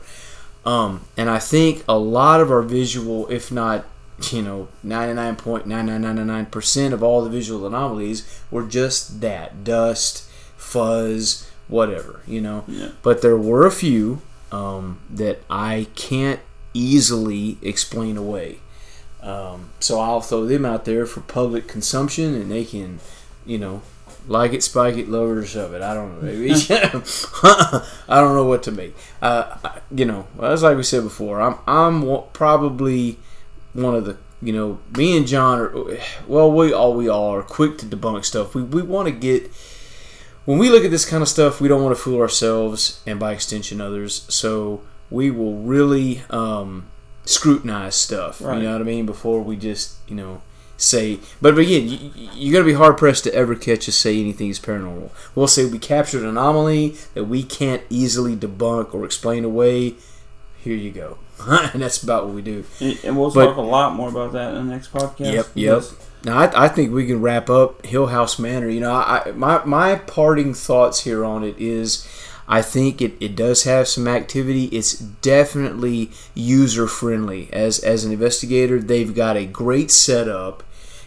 Um, and I think a lot of our visual, if not, you know, 99.9999% of all the visual anomalies were just that dust, fuzz, whatever, you know. Yeah. But there were a few um, that I can't easily explain away. Um, so I'll throw them out there for public consumption and they can, you know, like it, spike it, love it, or shove it. I don't know. Maybe. [LAUGHS] [LAUGHS] I don't know what to make. Uh, you know, as like we said before, I'm I'm probably one of the you know me and John are well we all we all are quick to debunk stuff. We we want to get when we look at this kind of stuff, we don't want to fool ourselves and by extension others. So we will really um, scrutinize stuff. Right. You know what I mean before we just you know say. But, again, you, you're gonna be hard pressed to ever catch us say anything is paranormal. We'll say we captured an anomaly that we can't easily debunk or explain away. Here you go, [LAUGHS] and that's about what we do. And we'll But- talk a lot more about that in the next podcast. Yep, yep. Yes. Now I, I think we can wrap up Hill House Manor. You know, I my my parting thoughts here on it is, I think it, it does have some activity. It's definitely user friendly. As as an investigator, they've got a great setup.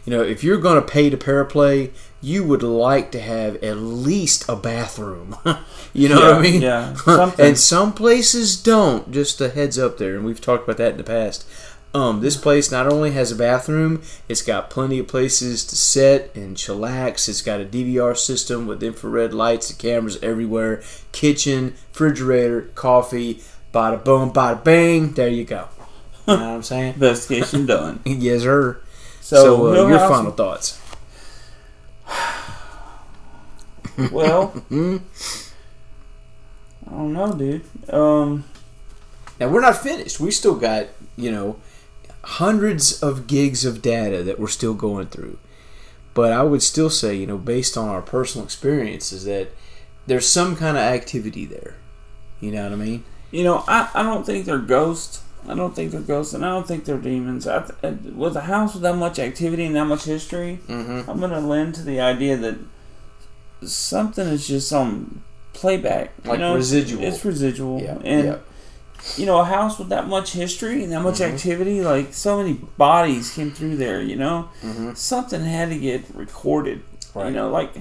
You know, if you're going to pay to paraplay, you would like to have at least a bathroom. [LAUGHS] you know what I mean? yeah, [LAUGHS] and some places don't. Just a heads up there, and we've talked about that in the past. Um, this place not only has a bathroom, it's got plenty of places to sit and chillax. It's got a DVR system with infrared lights and cameras everywhere. Kitchen, refrigerator, coffee, bada boom, bada bang. There you go. You know what I'm saying? Investigation done. [LAUGHS] yes, sir. So, So, uh, your final thoughts. Well, [LAUGHS] Hmm? I don't know, dude. Um, Now we're not finished. We still got you know hundreds of gigs of data that we're still going through. But I would still say, you know, based on our personal experiences, that there's some kind of activity there. You know what I mean? you know, I, I don't think they're ghosts. I don't think they're ghosts, and I don't think they're demons. I, th- uh, with a house with that much activity and that much history, Mm-hmm. I'm gonna lend to the idea that something is just some playback. You Like know? residual. It's residual, Yeah. and yeah. you know, a house with that much history and that much Mhm. activity, like so many bodies came through there. You know, Mm-hmm. something had to get recorded. Right. You know, like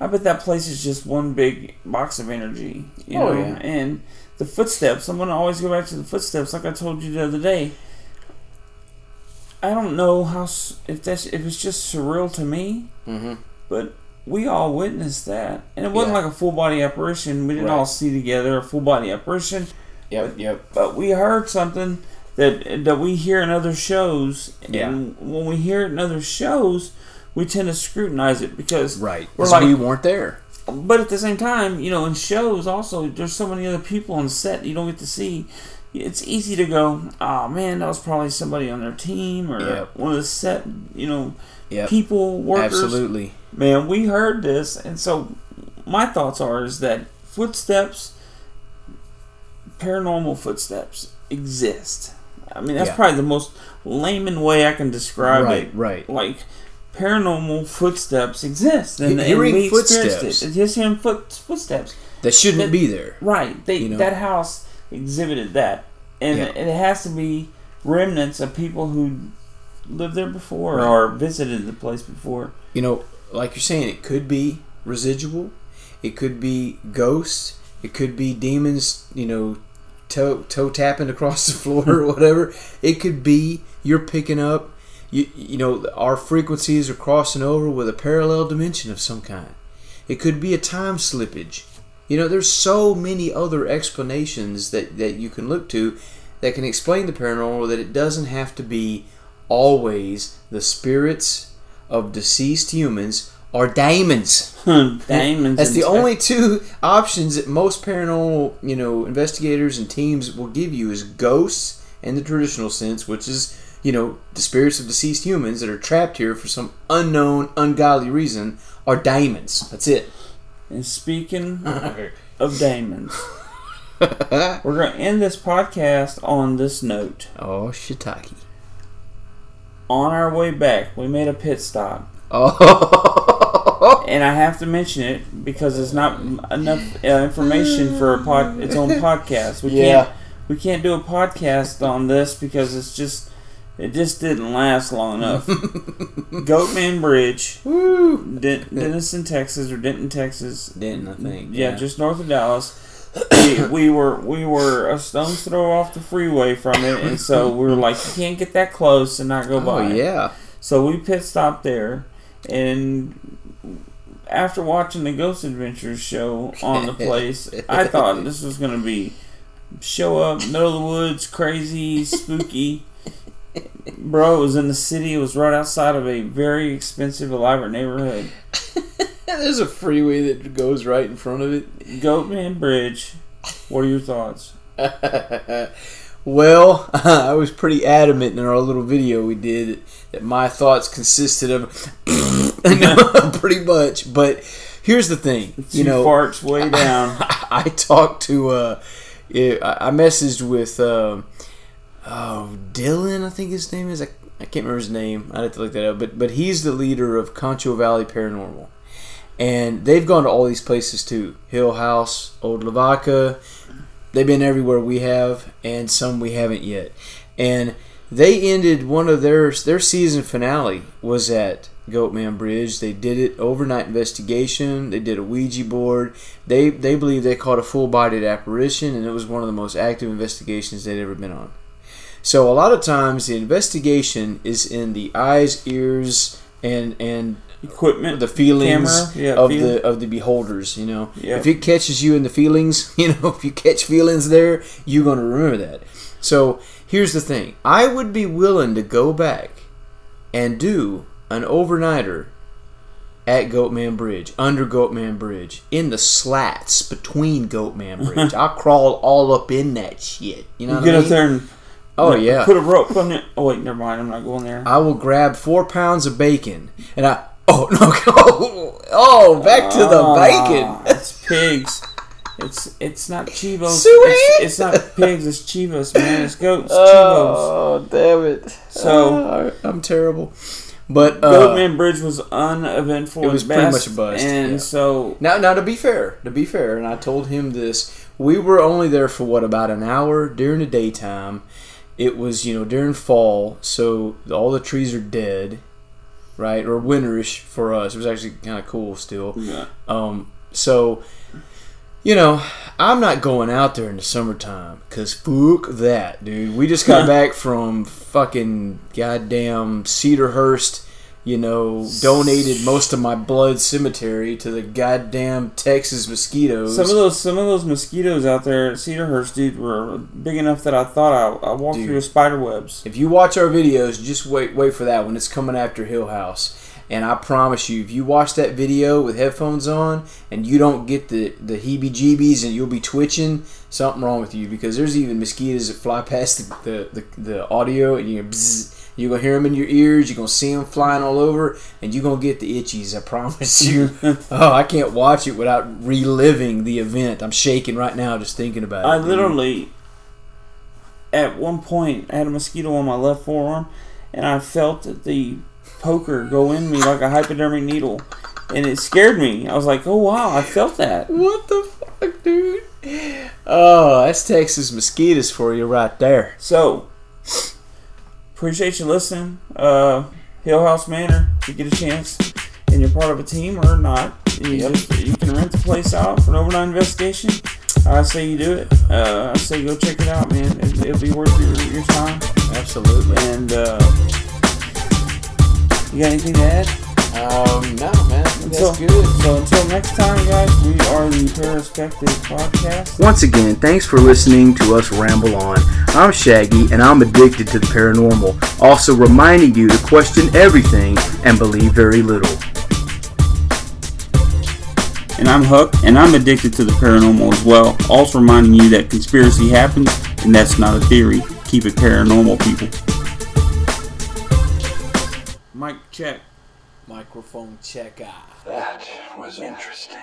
I bet that place is just one big box of energy. You Oh, know, yeah. and the footsteps. I'm gonna always go back to the footsteps, like I told you the other day. I don't know how if that's if it's just surreal to me, Mm-hmm. but we all witnessed that, and it wasn't Yeah. like a full body apparition. We didn't Right. all see together a full body apparition, Yep. Yep. but we heard something that that we hear in other shows, Yeah. and when we hear it in other shows, we tend to scrutinize it because Right. We're like- we weren't there. But at the same time, you know, in shows also, there's so many other people on set you don't get to see. It's easy to go, oh man, that was probably somebody on their team or Yep. one of the set, you know, Yep. people, workers. Absolutely. Man, we heard this, and so my thoughts are is that footsteps, paranormal footsteps, exist. I mean, that's Yeah. probably the most layman way I can describe Right. it Right. like paranormal footsteps exist, and, and Hearing we experienced footsteps. it. Just hearing foot, footsteps. That shouldn't That- be there. Right. They You know? that house exhibited that, and Yeah. it has to be remnants of people who lived there before Right. or visited the place before. you know, like you're saying, it could be residual, it could be ghosts, it could be demons, you know, toe toe tapping across the floor or [LAUGHS] whatever. It could be you're picking up, you you know, our frequencies are crossing over with a parallel dimension of some kind. It could be a time slippage. You know, there's so many other explanations that that you can look to that can explain the paranormal that it doesn't have to be always the spirits of deceased humans or demons. [LAUGHS] Diamonds. That's the only two options that most paranormal, you know, investigators and teams will give you is ghosts in the traditional sense, which is you know, the spirits of deceased humans that are trapped here for some unknown, ungodly reason are diamonds. That's it. And speaking [LAUGHS] of diamonds, [LAUGHS] we're going to end this podcast on this note. Oh, shiitake. On our way back, we made a pit stop. Oh. and I have to mention it because it's not enough uh, information for a pod, its own [LAUGHS] podcast. We Yeah. can't we can't do a podcast on this because it's just it just didn't last long [LAUGHS] enough. Goatman Bridge, Woo. Den- Denison, Texas, or Denton, Texas. Didn't I think? Yeah, just north of Dallas. we, we were we were a stone's throw off the freeway from it, and so we were like, you can't get that close and not go Oh by. yeah. So we pit stopped there, and after watching the Ghost Adventures show on the place, I thought this was gonna be show up middle of the woods, crazy, spooky. [LAUGHS] Bro, it was in the city. It was right outside of a very expensive, elaborate neighborhood. [LAUGHS] There's a freeway that goes right in front of it. Goatman Bridge. What are your thoughts? [LAUGHS] well, [LAUGHS] I was pretty adamant in our little video we did that my thoughts consisted of pretty much. But here's the thing, Two you know, farts way down. I talked to, uh, I I messaged with, um oh, Dylan, I think his name is. I, I can't remember his name. I'd have to look that up. But but he's the leader of Concho Valley Paranormal, and they've gone to all these places too. Hill House, Old Lavaca. They've been everywhere we have, and some we haven't yet. And they ended one of their their season finale was at Goatman Bridge. They did it overnight investigation. They did a Ouija board. They they believe they caught a full bodied apparition, and it was one of the most active investigations they'd ever been on. So a lot of times the investigation is in the eyes, ears, and and Equipment, the feelings yeah, of feel- the of the beholders. You know, Yeah. if it catches you in the feelings, [LAUGHS] you know, if you catch feelings there, you're gonna remember that. So here's the thing: I would be willing to go back and do an overnighter at Goatman Bridge, under Goatman Bridge, in the slats between Goatman [LAUGHS] Bridge. I'll crawl all up in that shit. You know, You what get I up there and Oh yeah. put a rope on it. Oh wait, never mind. I'm not going there. I will grab four pounds of bacon and I. Oh [LAUGHS] no! Oh, back to the Ah, bacon. it's pigs. It's it's not chivos. Sweet. It's, it's not pigs. It's chivos, man. It's goats. [LAUGHS] chivos. Oh, damn it! So- Oh, I'm terrible. But uh, Goatman Bridge was uneventful. It was pretty much a bust, And yeah. so now, now to be fair, to be fair, and I told him this. We were only there for what about an hour during the daytime. It was you know during fall, so all the trees are dead, right, or winterish for us. It was actually kind of cool still. yeah. Um, so, you know, I'm not going out there in the summertime because fuck that, dude. We just got [LAUGHS] back from fucking goddamn Cedarhurst. You know, donated most of my blood cemetery to the goddamn Texas mosquitoes. Some of those some of those mosquitoes out there at Cedarhurst, dude, were big enough that I thought I, I walked Dude. through spider webs. If you watch our videos, just wait wait for that one. It's coming after Hill House. And I promise you, if you watch that video with headphones on and you don't get the, the heebie jeebies and you'll be twitching, something wrong with you because there's even mosquitoes that fly past the, the, the, the audio and you're bzzz, you're to hear them in your ears, you're going to see them flying all over, and you're going to get the itchies, I [LAUGHS] promise you. [LAUGHS] oh, I can't watch it without reliving the event. I'm shaking right now just thinking about it. I literally, at one point, I had a mosquito on my left forearm, and I felt the poker go in me like a hypodermic needle, and it scared me. I was like, "Oh wow, I felt that." What the fuck, dude? Oh, that's Texas mosquitoes for you right there. So, appreciate you listening. Uh, Hill House Manor, if you get a chance, and you're part of a team or not, you, Yep. just, you can rent the place out for an overnight investigation. I say you do it. Uh, I say go check it out, man. It, it'll be worth your, your time. Absolutely. And uh, you got anything to add? Um, no, man. Until, That's good. So until next time, guys, we are the Paraspective Podcast. Once again, thanks for listening to us ramble on. I'm Shaggy, and I'm addicted to the paranormal, also reminding you to question everything and believe very little. And I'm Hook, and I'm addicted to the paranormal as well. Also reminding you that conspiracy happens, and that's not a theory. Keep it paranormal, people. Mike, check. Microphone check out. That was interesting.